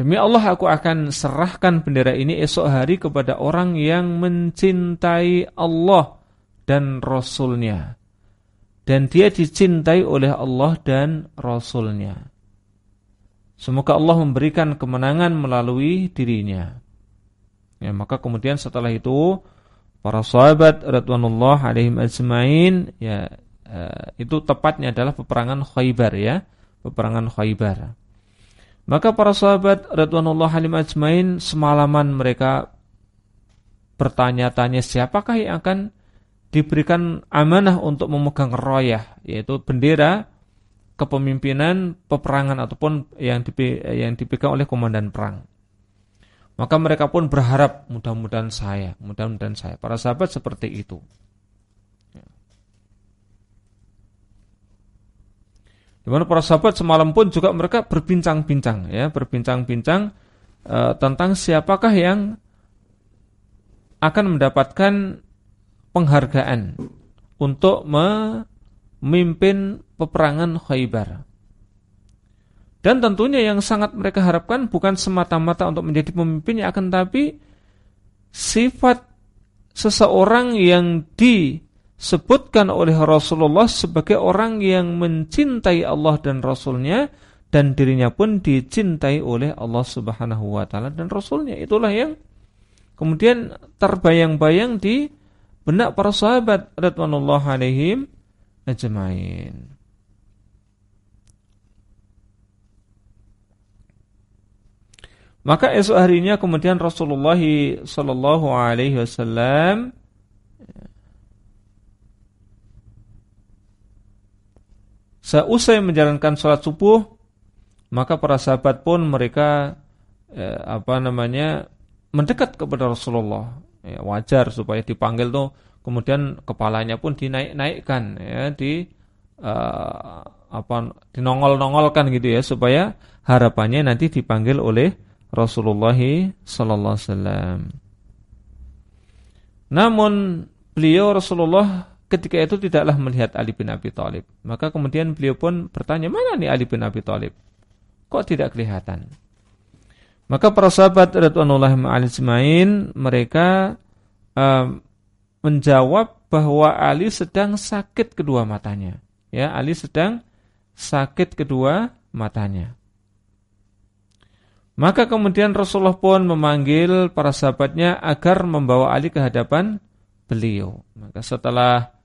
[SPEAKER 1] Demi Allah aku akan serahkan bendera ini esok hari kepada orang yang mencintai Allah dan Rasulnya. Dan dia dicintai oleh Allah dan Rasulnya. Semoga Allah memberikan kemenangan melalui dirinya. Ya, maka kemudian setelah itu para sahabat radhiyallahu alaihim ajmain ya uh, itu tepatnya adalah peperangan Khaybar ya, peperangan Khaybar. Maka para sahabat radhiyallahu halim ajmain semalaman mereka bertanya-tanya siapakah yang akan diberikan amanah untuk memegang royah yaitu bendera kepemimpinan peperangan ataupun yang yang dipegang oleh komandan perang. Maka mereka pun berharap mudah-mudahan saya, mudah-mudahan saya. Para sahabat seperti itu. Di mana para sahabat semalam pun juga mereka berbincang-bincang ya, berbincang-bincang uh, tentang siapakah yang akan mendapatkan penghargaan untuk memimpin peperangan Khaybar. Dan tentunya yang sangat mereka harapkan bukan semata-mata untuk menjadi pemimpin yang akan tapi sifat seseorang yang disebutkan oleh Rasulullah sebagai orang yang mencintai Allah dan Rasulnya dan dirinya pun dicintai oleh Allah Subhanahu wa taala dan Rasulnya. Itulah yang kemudian terbayang-bayang di benak para sahabat radhiyallahu alaihim ajmain. Maka esok harinya kemudian Rasulullah Sallallahu Alaihi Wasallam seusai menjalankan sholat subuh, maka para sahabat pun mereka eh, apa namanya mendekat kepada Rasulullah. Ya, wajar supaya dipanggil tuh, kemudian kepalanya pun dinaik-naikkan, ya, di uh, apa dinongol-nongolkan gitu ya, supaya harapannya nanti dipanggil oleh Rasulullah sallallahu alaihi. Namun beliau Rasulullah ketika itu tidaklah melihat Ali bin Abi Thalib. Maka kemudian beliau pun bertanya, "Mana nih Ali bin Abi Thalib? Kok tidak kelihatan?" Maka para sahabat radhiyallahu anhum mereka um, menjawab bahwa Ali sedang sakit kedua matanya. Ya, Ali sedang sakit kedua matanya. Maka kemudian Rasulullah pun memanggil para sahabatnya agar membawa Ali ke hadapan beliau. Maka setelah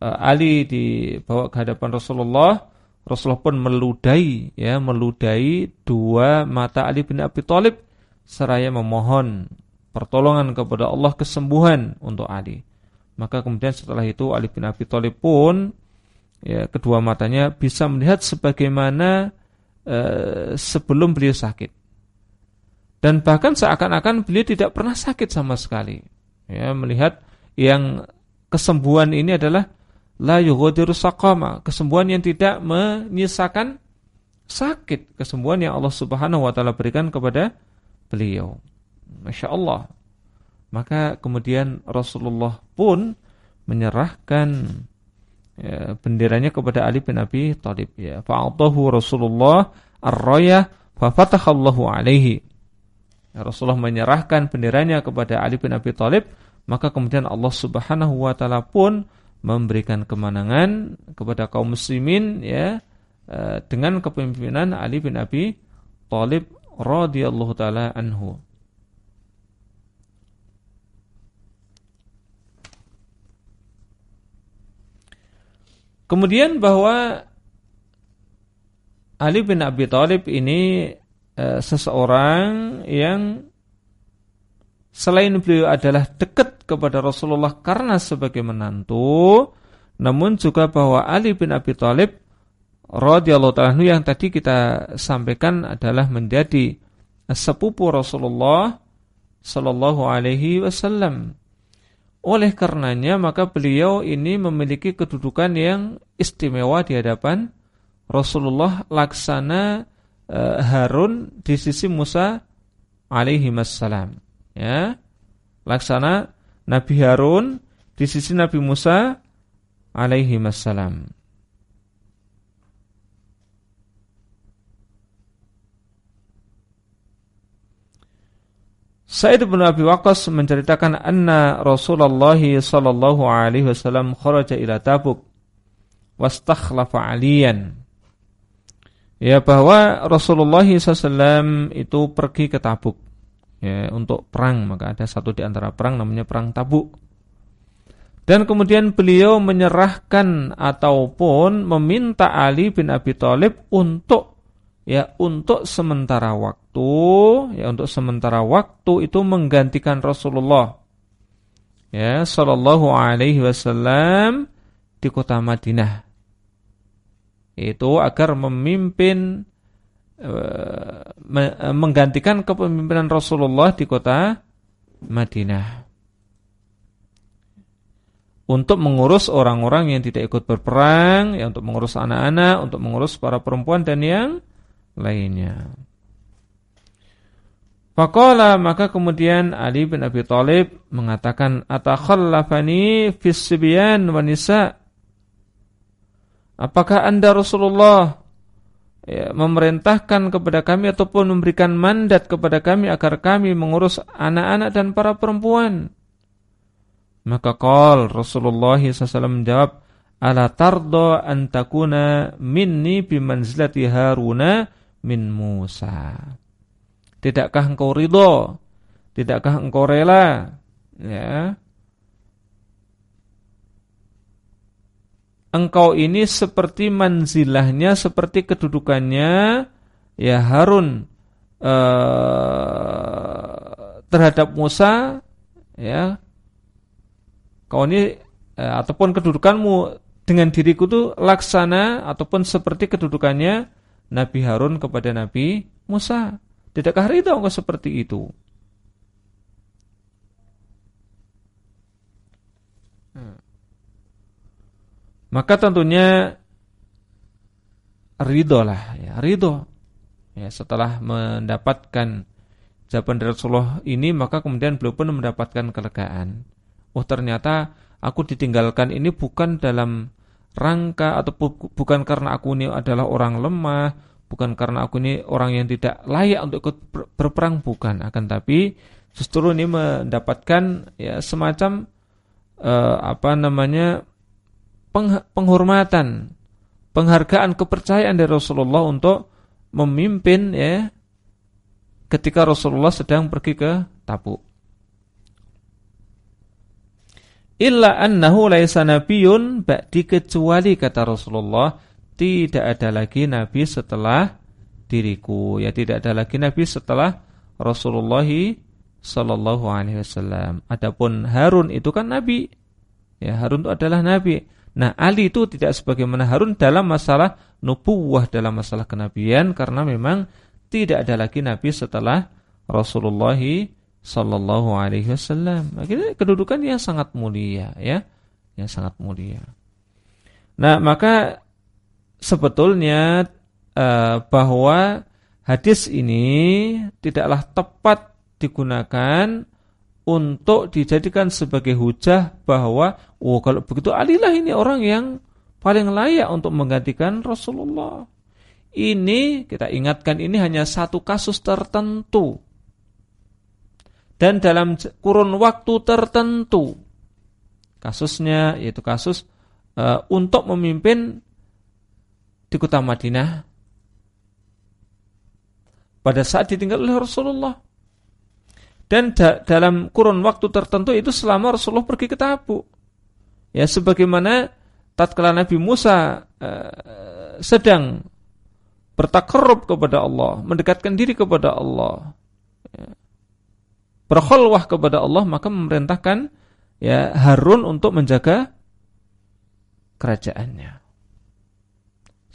[SPEAKER 1] Ali dibawa ke hadapan Rasulullah, Rasulullah pun meludahi ya, meludahi dua mata Ali bin Abi Thalib seraya memohon pertolongan kepada Allah kesembuhan untuk Ali. Maka kemudian setelah itu Ali bin Abi Thalib pun ya kedua matanya bisa melihat sebagaimana uh, sebelum beliau sakit. Dan bahkan seakan-akan beliau tidak pernah sakit sama sekali. Ya, melihat yang kesembuhan ini adalah la yughadiru saqama, kesembuhan yang tidak menyisakan sakit, kesembuhan yang Allah Subhanahu wa taala berikan kepada beliau. Masya Allah. Maka kemudian Rasulullah pun menyerahkan ya, benderanya kepada Ali bin Abi Thalib ya. Fa'atahu Rasulullah ar-rayah fa fatahallahu alaihi. Rasulullah menyerahkan benderanya kepada Ali bin Abi Thalib, maka kemudian Allah Subhanahu wa taala pun memberikan kemenangan kepada kaum muslimin ya eh, dengan kepemimpinan Ali bin Abi Thalib radhiyallahu taala anhu. Kemudian bahwa Ali bin Abi Thalib ini Eh, seseorang yang selain beliau adalah dekat kepada Rasulullah karena sebagai menantu, namun juga bahwa Ali bin Abi Thalib radhiyallahu taala yang tadi kita sampaikan adalah menjadi sepupu Rasulullah sallallahu alaihi wasallam. Oleh karenanya maka beliau ini memiliki kedudukan yang istimewa di hadapan Rasulullah laksana uh, Harun di sisi Musa alaihi wassalam. Ya. Laksana Nabi Harun di sisi Nabi Musa alaihi wassalam. Sa'id bin Abi Waqqas menceritakan anna Rasulullah sallallahu alaihi wasallam kharaja ila Tabuk wastakhlafa Aliyan ya bahwa Rasulullah SAW itu pergi ke Tabuk ya untuk perang maka ada satu di antara perang namanya perang Tabuk. Dan kemudian beliau menyerahkan ataupun meminta Ali bin Abi Thalib untuk ya untuk sementara waktu ya untuk sementara waktu itu menggantikan Rasulullah. Ya sallallahu alaihi wasallam di kota Madinah. Itu agar memimpin menggantikan kepemimpinan Rasulullah di kota Madinah untuk mengurus orang-orang yang tidak ikut berperang, ya untuk mengurus anak-anak, untuk mengurus para perempuan dan yang lainnya. Faqala maka kemudian Ali bin Abi Thalib mengatakan atakhallafani fis sibyan wa nisa Apakah Anda Rasulullah ya, memerintahkan kepada kami ataupun memberikan mandat kepada kami agar kami mengurus anak-anak dan para perempuan? Maka qal Rasulullah SAW menjawab, "Ala tardo an takuna minni bimanzilati Haruna min Musa." Tidakkah engkau ridho? Tidakkah engkau rela? Ya. Engkau ini seperti manzilahnya, seperti kedudukannya ya Harun uh, terhadap Musa ya kau ini eh, ataupun kedudukanmu dengan diriku itu laksana ataupun seperti kedudukannya Nabi Harun kepada Nabi Musa. Tidakkah itu engkau seperti itu? Maka tentunya ridho lah ya, ridho. Ya, setelah mendapatkan jawaban dari Rasulullah ini maka kemudian beliau pun mendapatkan kelegaan oh ternyata aku ditinggalkan ini bukan dalam rangka atau bu bukan karena aku ini adalah orang lemah, bukan karena aku ini orang yang tidak layak untuk ikut ber berperang bukan, akan tapi justru ini mendapatkan ya semacam uh, apa namanya penghormatan, penghargaan kepercayaan dari Rasulullah untuk memimpin ya ketika Rasulullah sedang pergi ke Tabuk. Illa annahu laisa nabiyyun ba'di kecuali kata Rasulullah tidak ada lagi nabi setelah diriku. Ya tidak ada lagi nabi setelah Rasulullah sallallahu alaihi wasallam. Adapun Harun itu kan nabi. Ya Harun itu adalah nabi. Nah, Ali itu tidak sebagaimana Harun dalam masalah nubuwah dalam masalah kenabian karena memang tidak ada lagi nabi setelah Rasulullah sallallahu alaihi wasallam. Akhirnya kedudukan yang sangat mulia ya, yang sangat mulia. Nah, maka sebetulnya uh, bahwa hadis ini tidaklah tepat digunakan untuk dijadikan sebagai hujah bahwa oh kalau begitu alilah ini orang yang paling layak untuk menggantikan Rasulullah. Ini kita ingatkan ini hanya satu kasus tertentu dan dalam kurun waktu tertentu. Kasusnya yaitu kasus uh, untuk memimpin di kota Madinah pada saat ditinggal oleh Rasulullah. Dan da dalam kurun waktu tertentu itu selama Rasulullah pergi ke Tabuk. Ya sebagaimana tatkala Nabi Musa uh, sedang bertakarrub kepada Allah, mendekatkan diri kepada Allah. Ya berkhulwah kepada Allah maka memerintahkan ya Harun untuk menjaga kerajaannya.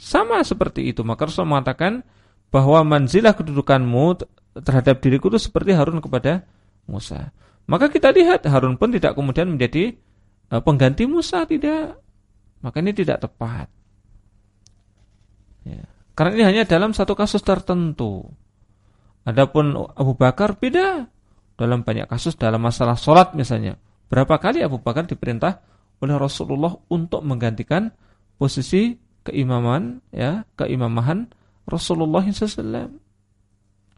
[SPEAKER 1] Sama seperti itu maka Rasul mengatakan bahwa manzilah kedudukanmu terhadap diriku itu seperti Harun kepada Musa. Maka kita lihat Harun pun tidak kemudian menjadi uh, pengganti Musa tidak. Maka ini tidak tepat. Ya. Karena ini hanya dalam satu kasus tertentu. Adapun Abu Bakar beda dalam banyak kasus dalam masalah sholat misalnya. Berapa kali Abu Bakar diperintah oleh Rasulullah untuk menggantikan posisi keimaman, ya, keimamahan Rasulullah SAW.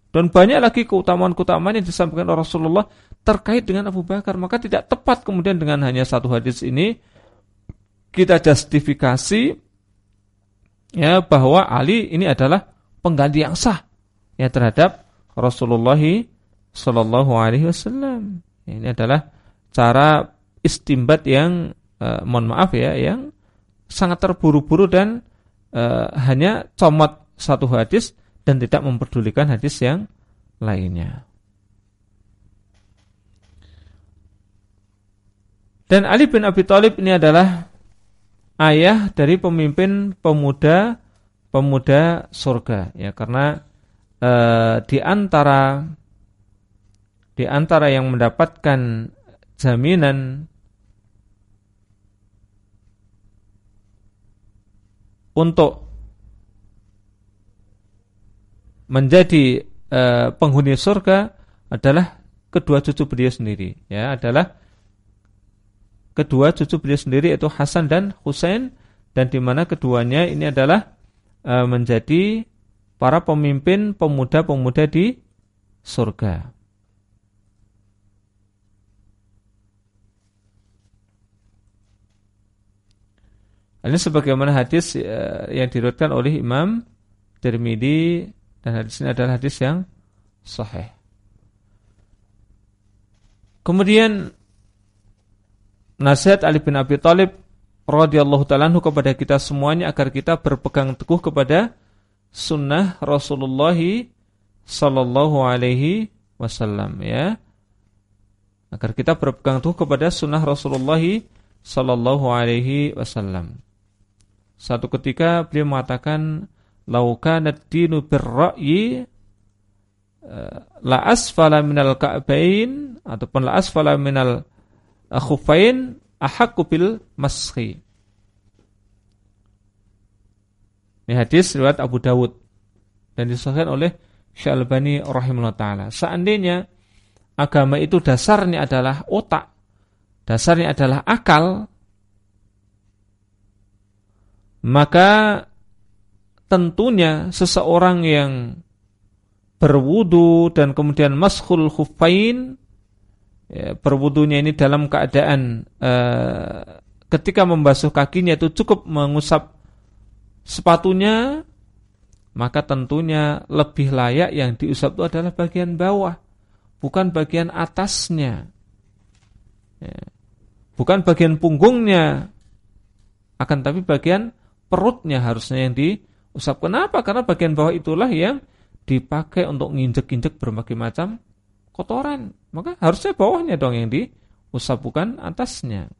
[SPEAKER 1] Dan banyak lagi keutamaan-keutamaan yang disampaikan oleh Rasulullah terkait dengan Abu Bakar. Maka tidak tepat kemudian dengan hanya satu hadis ini kita justifikasi ya bahwa Ali ini adalah pengganti yang sah ya terhadap Rasulullah Sallallahu Alaihi Wasallam. Ini adalah cara istimbat yang eh, mohon maaf ya, yang sangat terburu-buru dan eh, hanya comot satu hadis dan tidak memperdulikan hadis yang lainnya. Dan Ali bin Abi Thalib ini adalah ayah dari pemimpin pemuda pemuda surga ya karena uh, di antara di antara yang mendapatkan jaminan untuk menjadi uh, penghuni surga adalah kedua cucu beliau sendiri ya adalah kedua cucu beliau sendiri yaitu Hasan dan Husain dan di mana keduanya ini adalah uh, menjadi para pemimpin pemuda-pemuda di surga. Ini sebagaimana hadis uh, yang diriwayatkan oleh Imam Tirmidzi dan hadis ini adalah hadis yang sahih. Kemudian nasihat Ali bin Abi Thalib radhiyallahu taala kepada kita semuanya agar kita berpegang teguh kepada sunnah Rasulullah sallallahu alaihi wasallam ya. Agar kita berpegang teguh kepada sunnah Rasulullah sallallahu alaihi wasallam. Satu ketika beliau mengatakan laukanad dinu birra'yi eh, la asfala minal ka'bain ataupun la asfala minal khufain ahaqqu bil mashi. Ini hadis riwayat Abu Dawud dan disahkan oleh Syalbani rahimahullah taala. Seandainya agama itu dasarnya adalah otak, dasarnya adalah akal, maka tentunya seseorang yang berwudu dan kemudian mashul khufain ya, berwudunya ini dalam keadaan uh, ketika membasuh kakinya itu cukup mengusap sepatunya maka tentunya lebih layak yang diusap itu adalah bagian bawah bukan bagian atasnya ya. bukan bagian punggungnya akan tapi bagian perutnya harusnya yang diusap. Kenapa? Karena bagian bawah itulah yang dipakai untuk nginjek-injek berbagai macam kotoran. Maka harusnya bawahnya dong yang diusap bukan atasnya.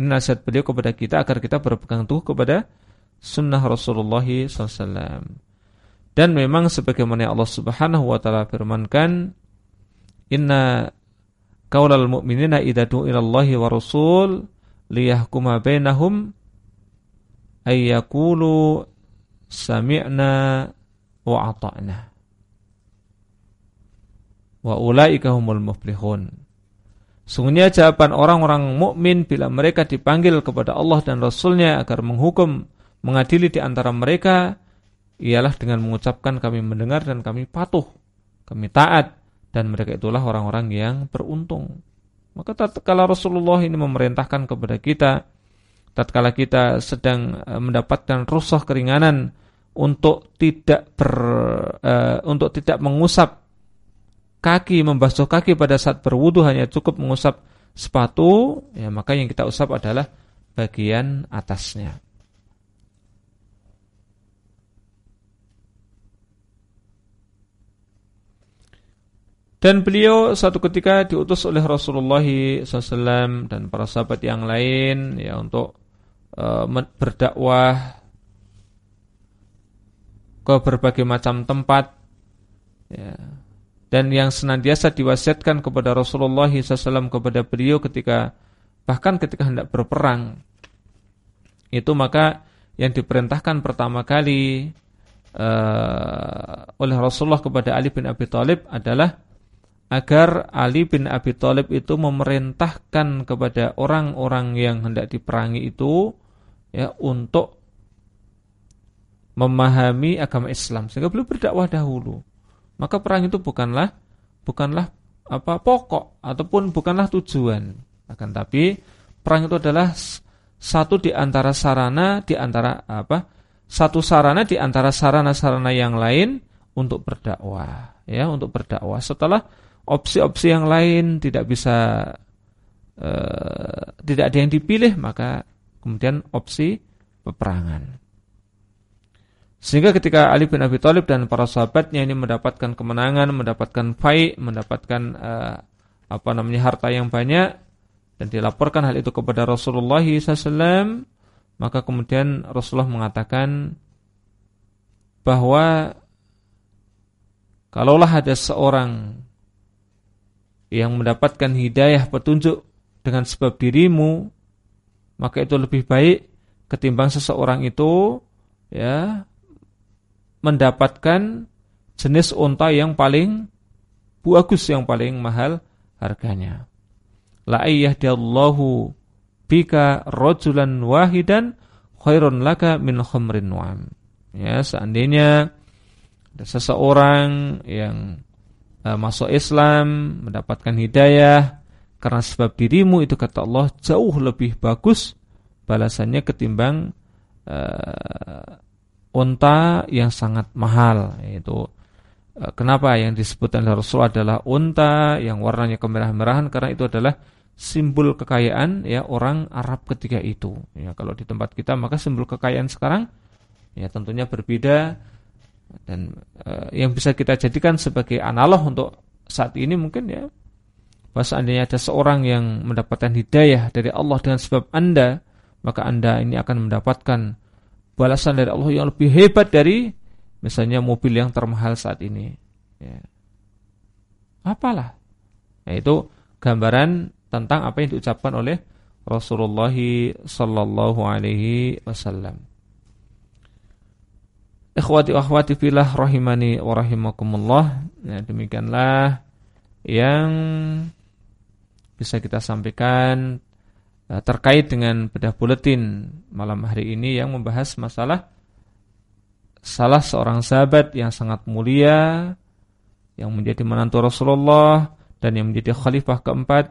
[SPEAKER 1] Ini nasihat beliau kepada kita agar kita berpegang teguh kepada sunnah Rasulullah SAW. Dan memang sebagaimana Allah Subhanahu wa taala firmankan, "Inna qaulal mu'minina idza du'a ilallahi wa rasul liyahkuma bainahum ayyakulu sami'na wa ata'na wa ulaika humul muflihun Sungguhnya jawaban orang-orang mukmin bila mereka dipanggil kepada Allah dan Rasulnya agar menghukum, mengadili di antara mereka, ialah dengan mengucapkan kami mendengar dan kami patuh, kami taat, dan mereka itulah orang-orang yang beruntung. Maka kalau Rasulullah ini memerintahkan kepada kita tatkala kita sedang uh, mendapatkan rusuh keringanan untuk tidak ber uh, untuk tidak mengusap kaki membasuh kaki pada saat berwudu hanya cukup mengusap sepatu ya maka yang kita usap adalah bagian atasnya. Dan beliau suatu ketika diutus oleh Rasulullah SAW dan para sahabat yang lain ya untuk uh, berdakwah ke berbagai macam tempat ya. dan yang senantiasa diwasiatkan kepada Rasulullah SAW kepada beliau ketika bahkan ketika hendak berperang itu maka yang diperintahkan pertama kali uh, oleh Rasulullah kepada Ali bin Abi Thalib adalah agar Ali bin Abi Thalib itu memerintahkan kepada orang-orang yang hendak diperangi itu ya untuk memahami agama Islam sehingga beliau berdakwah dahulu. Maka perang itu bukanlah bukanlah apa pokok ataupun bukanlah tujuan. Akan tapi perang itu adalah satu di antara sarana di antara apa? Satu sarana di antara sarana-sarana yang lain untuk berdakwah, ya, untuk berdakwah. Setelah opsi-opsi yang lain tidak bisa uh, tidak ada yang dipilih, maka kemudian opsi peperangan. Sehingga ketika Ali bin Abi Thalib dan para sahabatnya ini mendapatkan kemenangan, mendapatkan fight, mendapatkan uh, apa namanya harta yang banyak dan dilaporkan hal itu kepada Rasulullah SAW, maka kemudian Rasulullah mengatakan bahwa kalaulah ada seorang yang mendapatkan hidayah petunjuk dengan sebab dirimu, maka itu lebih baik ketimbang seseorang itu ya mendapatkan jenis unta yang paling bagus yang paling mahal harganya. La ayyadallahu bika rajulan wahidan khairun laka min khumrin wa'am. Ya, seandainya ada seseorang yang uh, masuk Islam, mendapatkan hidayah karena sebab dirimu itu kata Allah jauh lebih bagus balasannya ketimbang uh, unta yang sangat mahal yaitu uh, kenapa yang disebutkan oleh Rasul adalah unta yang warnanya kemerah-merahan? Karena itu adalah simbol kekayaan ya orang Arab ketika itu. Ya kalau di tempat kita maka simbol kekayaan sekarang ya tentunya berbeda. Dan uh, yang bisa kita jadikan sebagai analog untuk saat ini mungkin ya bahwa seandainya ada seorang yang mendapatkan hidayah dari Allah dengan sebab Anda maka Anda ini akan mendapatkan balasan dari Allah yang lebih hebat dari misalnya mobil yang termahal saat ini ya. apalah nah, itu gambaran tentang apa yang diucapkan oleh Rasulullah sallallahu alaihi wasallam Ikhwati wa akhwati fillah rahimani wa rahimakumullah. Ya, demikianlah yang bisa kita sampaikan terkait dengan bedah buletin malam hari ini yang membahas masalah salah seorang sahabat yang sangat mulia yang menjadi menantu Rasulullah dan yang menjadi khalifah keempat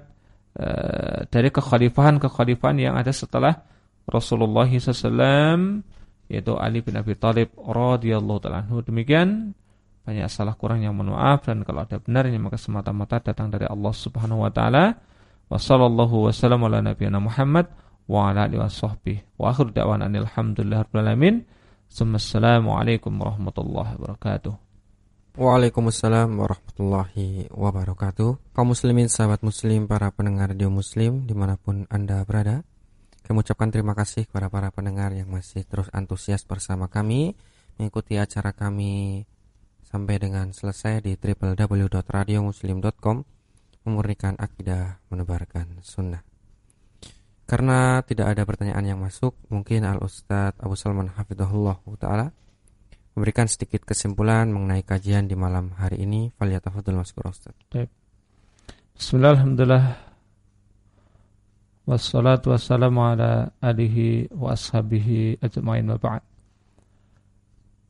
[SPEAKER 1] uh, dari kekhalifahan-kekhalifahan yang ada setelah Rasulullah SAW yaitu Ali bin Abi Thalib radhiyallahu taala Demikian banyak salah kurang yang mohon maaf dan kalau ada benarnya maka semata-mata datang dari Allah Subhanahu wa taala. Wa sallallahu wasallam ala nabiyyina Muhammad wa ala alihi washabbihi. Wa akhir da'wana alhamdulillahirabbil alamin. Assalamualaikum warahmatullahi wabarakatuh.
[SPEAKER 2] Waalaikumsalam warahmatullahi wabarakatuh Kaum muslimin, sahabat muslim, para pendengar radio muslim Di mana pun anda berada kami ucapkan terima kasih kepada para pendengar yang masih terus antusias bersama kami mengikuti acara kami sampai dengan selesai di www.radiomuslim.com memurnikan akidah menebarkan sunnah. Karena tidak ada pertanyaan yang masuk, mungkin Al Ustadz Abu Salman Hafidhullah Ta'ala memberikan sedikit kesimpulan mengenai kajian di malam hari ini. Faliyatafadul Maskur Ustadz.
[SPEAKER 1] Bismillahirrahmanirrahim. Wassalatu wassalamu ala alihi wa ashabihi ajma'in wa ba'd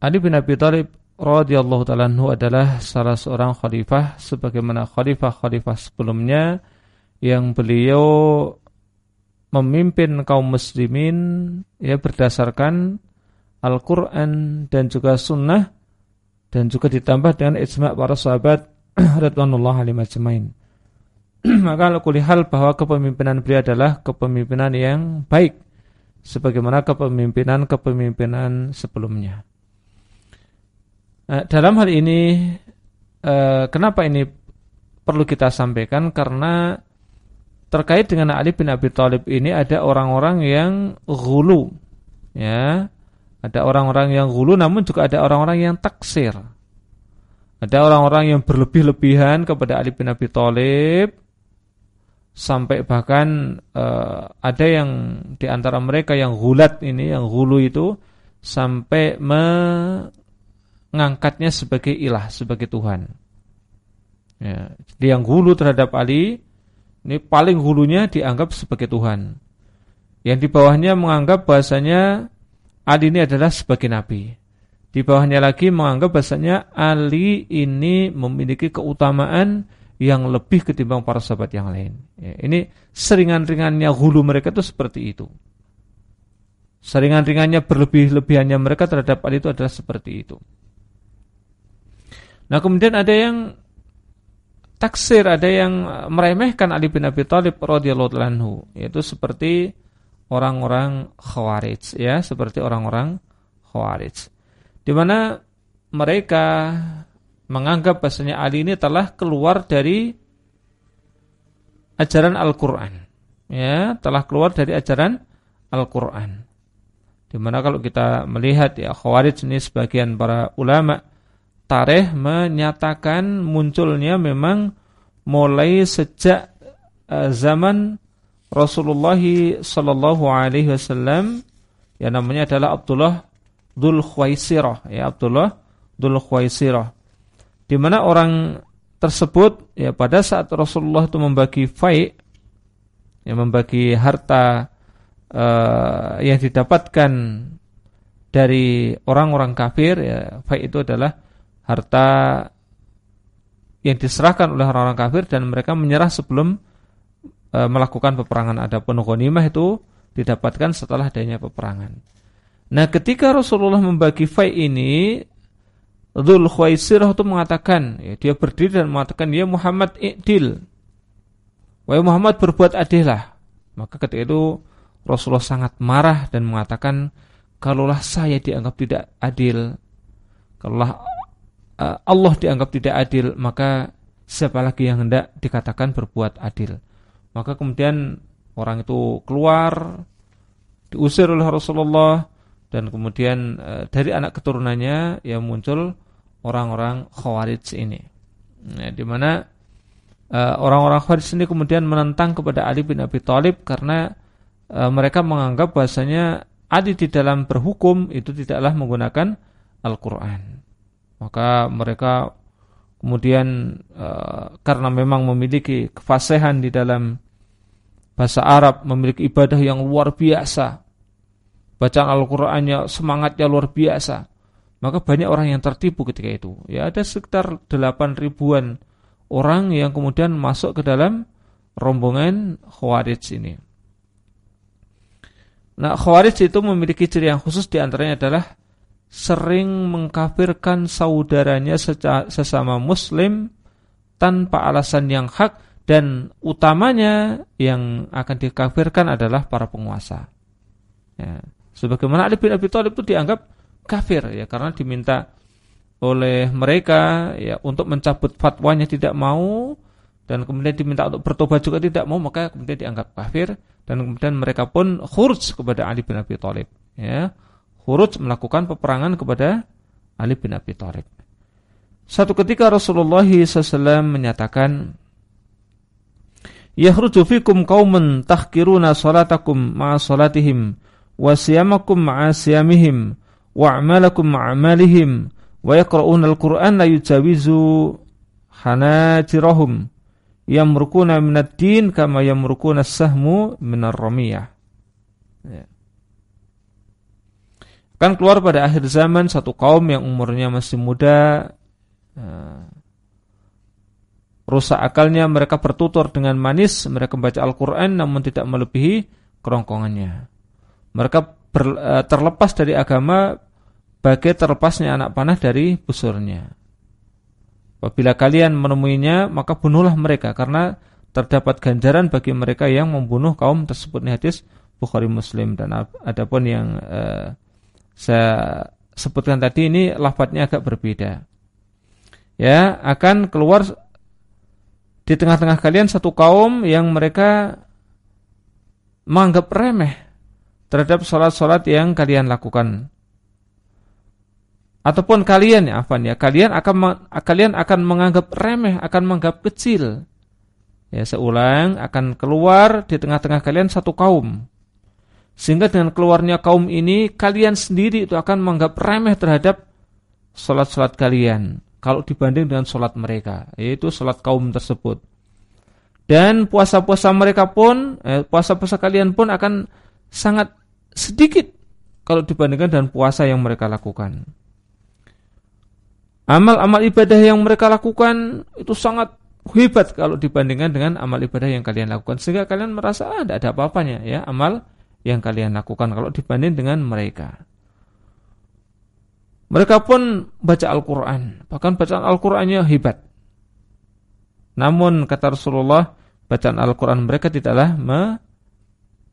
[SPEAKER 1] Ali bin Abi Thalib radhiyallahu ta'ala adalah salah seorang khalifah sebagaimana khalifah-khalifah sebelumnya yang beliau memimpin kaum muslimin ya berdasarkan Al-Qur'an dan juga sunnah dan juga ditambah dengan ijma' para sahabat radhiyallahu alaihim ajmain. maka hal bahwa kepemimpinan beliau adalah kepemimpinan yang baik sebagaimana kepemimpinan-kepemimpinan sebelumnya. Nah, dalam hal ini eh, kenapa ini perlu kita sampaikan karena terkait dengan Ali bin Abi Thalib ini ada orang-orang yang gulu ya. Ada orang-orang yang gulu namun juga ada orang-orang yang taksir. Ada orang-orang yang berlebih-lebihan kepada Ali bin Abi Thalib sampai bahkan uh, ada yang di antara mereka yang gulat ini, yang gulu itu sampai mengangkatnya sebagai ilah, sebagai Tuhan. Ya, jadi yang gulu terhadap Ali ini paling hulunya dianggap sebagai Tuhan. Yang di bawahnya menganggap bahasanya Ali ini adalah sebagai nabi. Di bawahnya lagi menganggap bahasanya Ali ini memiliki keutamaan yang lebih ketimbang para sahabat yang lain. Ya, ini seringan-ringannya hulu mereka itu seperti itu. Seringan-ringannya berlebih-lebihannya mereka terhadap Ali itu adalah seperti itu. Nah kemudian ada yang taksir, ada yang meremehkan Ali bin Abi Thalib radhiyallahu anhu, yaitu seperti orang-orang Khawarij ya, seperti orang-orang Khawarij. Di mana mereka menganggap bahasanya Ali ini telah keluar dari ajaran Al-Qur'an. Ya, telah keluar dari ajaran Al-Qur'an. Di mana kalau kita melihat ya Khawarij ini sebagian para ulama tarikh menyatakan munculnya memang mulai sejak uh, zaman Rasulullah sallallahu alaihi wasallam yang namanya adalah Abdullah Dzul Khuwaisirah ya Abdullah Dzul Khuwaisirah di mana orang tersebut ya pada saat Rasulullah itu membagi fai yang membagi harta uh, yang didapatkan dari orang-orang kafir ya fai itu adalah harta yang diserahkan oleh orang-orang kafir dan mereka menyerah sebelum e, melakukan peperangan. Adapun ghanimah itu didapatkan setelah adanya peperangan. Nah, ketika Rasulullah membagi fai ini, Dzul Khuwaisirah itu mengatakan, ya, dia berdiri dan mengatakan, "Ya Muhammad i'dil." Wahai Muhammad berbuat adillah. Maka ketika itu Rasulullah sangat marah dan mengatakan, "Kalaulah saya dianggap tidak adil, kalaulah Allah dianggap tidak adil, maka siapa lagi yang hendak dikatakan berbuat adil? Maka kemudian orang itu keluar, diusir oleh Rasulullah, dan kemudian eh, dari anak keturunannya yang muncul orang-orang Khawarij ini. Nah, di mana eh, orang-orang Khawarij ini kemudian menentang kepada Ali bin Abi Thalib karena mereka menganggap bahasanya Ali di dalam berhukum itu tidaklah menggunakan Al-Quran. Maka mereka kemudian uh, karena memang memiliki kefasihan di dalam bahasa Arab, memiliki ibadah yang luar biasa. Bacaan Al-Qur'annya semangatnya luar biasa. Maka banyak orang yang tertipu ketika itu. Ya ada sekitar 8 ribuan orang yang kemudian masuk ke dalam rombongan Khawarij ini. Nah, Khawarij itu memiliki ciri yang khusus di antaranya adalah sering mengkafirkan saudaranya sesama muslim tanpa alasan yang hak dan utamanya yang akan dikafirkan adalah para penguasa. Ya. Sebagaimana Ali bin Abi Thalib itu dianggap kafir ya karena diminta oleh mereka ya untuk mencabut fatwanya tidak mau dan kemudian diminta untuk bertobat juga tidak mau maka kemudian dianggap kafir dan kemudian mereka pun khurj kepada Ali bin Abi Thalib ya Huruj melakukan peperangan kepada Ali bin Abi Thalib. Satu ketika Rasulullah SAW menyatakan, Yahruju fikum qaumun tahkiruna salatakum ma'a salatihim wa siyamakum ma'a siyamihim wa a'malakum ma'a amalihim wa yaqra'una al-Qur'an la yujawizu hanajirahum yamrukuna minad din kama yamrukuna as-sahmu minar ramiyah. Ya. Akan keluar pada akhir zaman satu kaum yang umurnya masih muda, uh, rusak akalnya, mereka bertutur dengan manis, mereka membaca Al-Quran namun tidak melebihi kerongkongannya. Mereka ber, uh, terlepas dari agama bagai terlepasnya anak panah dari busurnya. Apabila kalian menemuinya, maka bunuhlah mereka karena terdapat ganjaran bagi mereka yang membunuh kaum tersebut. Ini hadis Bukhari Muslim dan adapun yang uh, saya sebutkan tadi ini lafadznya agak berbeda. Ya, akan keluar di tengah-tengah kalian satu kaum yang mereka menganggap remeh terhadap sholat-sholat yang kalian lakukan. Ataupun kalian ya, apa ya, kalian akan kalian akan menganggap remeh, akan menganggap kecil. Ya, seulang akan keluar di tengah-tengah kalian satu kaum sehingga dengan keluarnya kaum ini kalian sendiri itu akan menganggap remeh terhadap sholat-sholat kalian. Kalau dibanding dengan sholat mereka, yaitu sholat kaum tersebut. Dan puasa-puasa mereka pun, eh, puasa-puasa kalian pun akan sangat sedikit kalau dibandingkan dengan puasa yang mereka lakukan. Amal-amal ibadah yang mereka lakukan itu sangat hebat kalau dibandingkan dengan amal ibadah yang kalian lakukan. Sehingga kalian merasa ah, tidak ada apa-apanya ya amal yang kalian lakukan kalau dibanding dengan mereka. Mereka pun baca Al-Quran, bahkan bacaan Al-Qurannya hebat. Namun kata Rasulullah, bacaan Al-Quran mereka tidaklah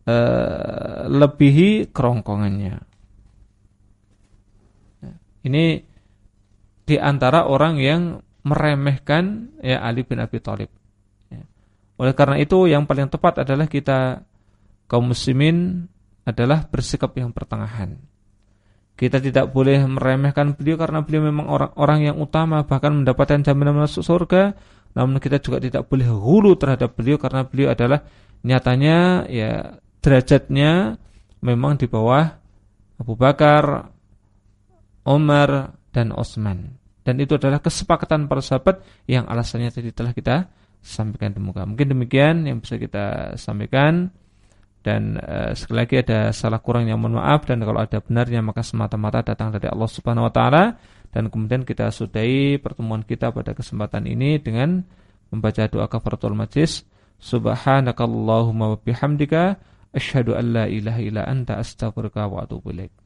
[SPEAKER 1] melebihi e, kerongkongannya. Ini di antara orang yang meremehkan ya Ali bin Abi Thalib. Ya. Oleh karena itu yang paling tepat adalah kita kaum muslimin adalah bersikap yang pertengahan. Kita tidak boleh meremehkan beliau karena beliau memang orang-orang yang utama bahkan mendapatkan jaminan masuk surga. Namun kita juga tidak boleh hulu terhadap beliau karena beliau adalah nyatanya ya derajatnya memang di bawah Abu Bakar, Umar dan Utsman. Dan itu adalah kesepakatan para sahabat yang alasannya tadi telah kita sampaikan temukan. Mungkin demikian yang bisa kita sampaikan dan uh, sekali lagi ada salah kurang yang mohon maaf dan kalau ada benarnya maka semata-mata datang dari Allah Subhanahu wa taala. Dan kemudian kita sudahi pertemuan kita pada kesempatan ini dengan membaca doa kafaratul majlis. Subhanakallahumma wa bihamdika asyhadu an la ilaha illa anta astaghfiruka wa atubu ilaik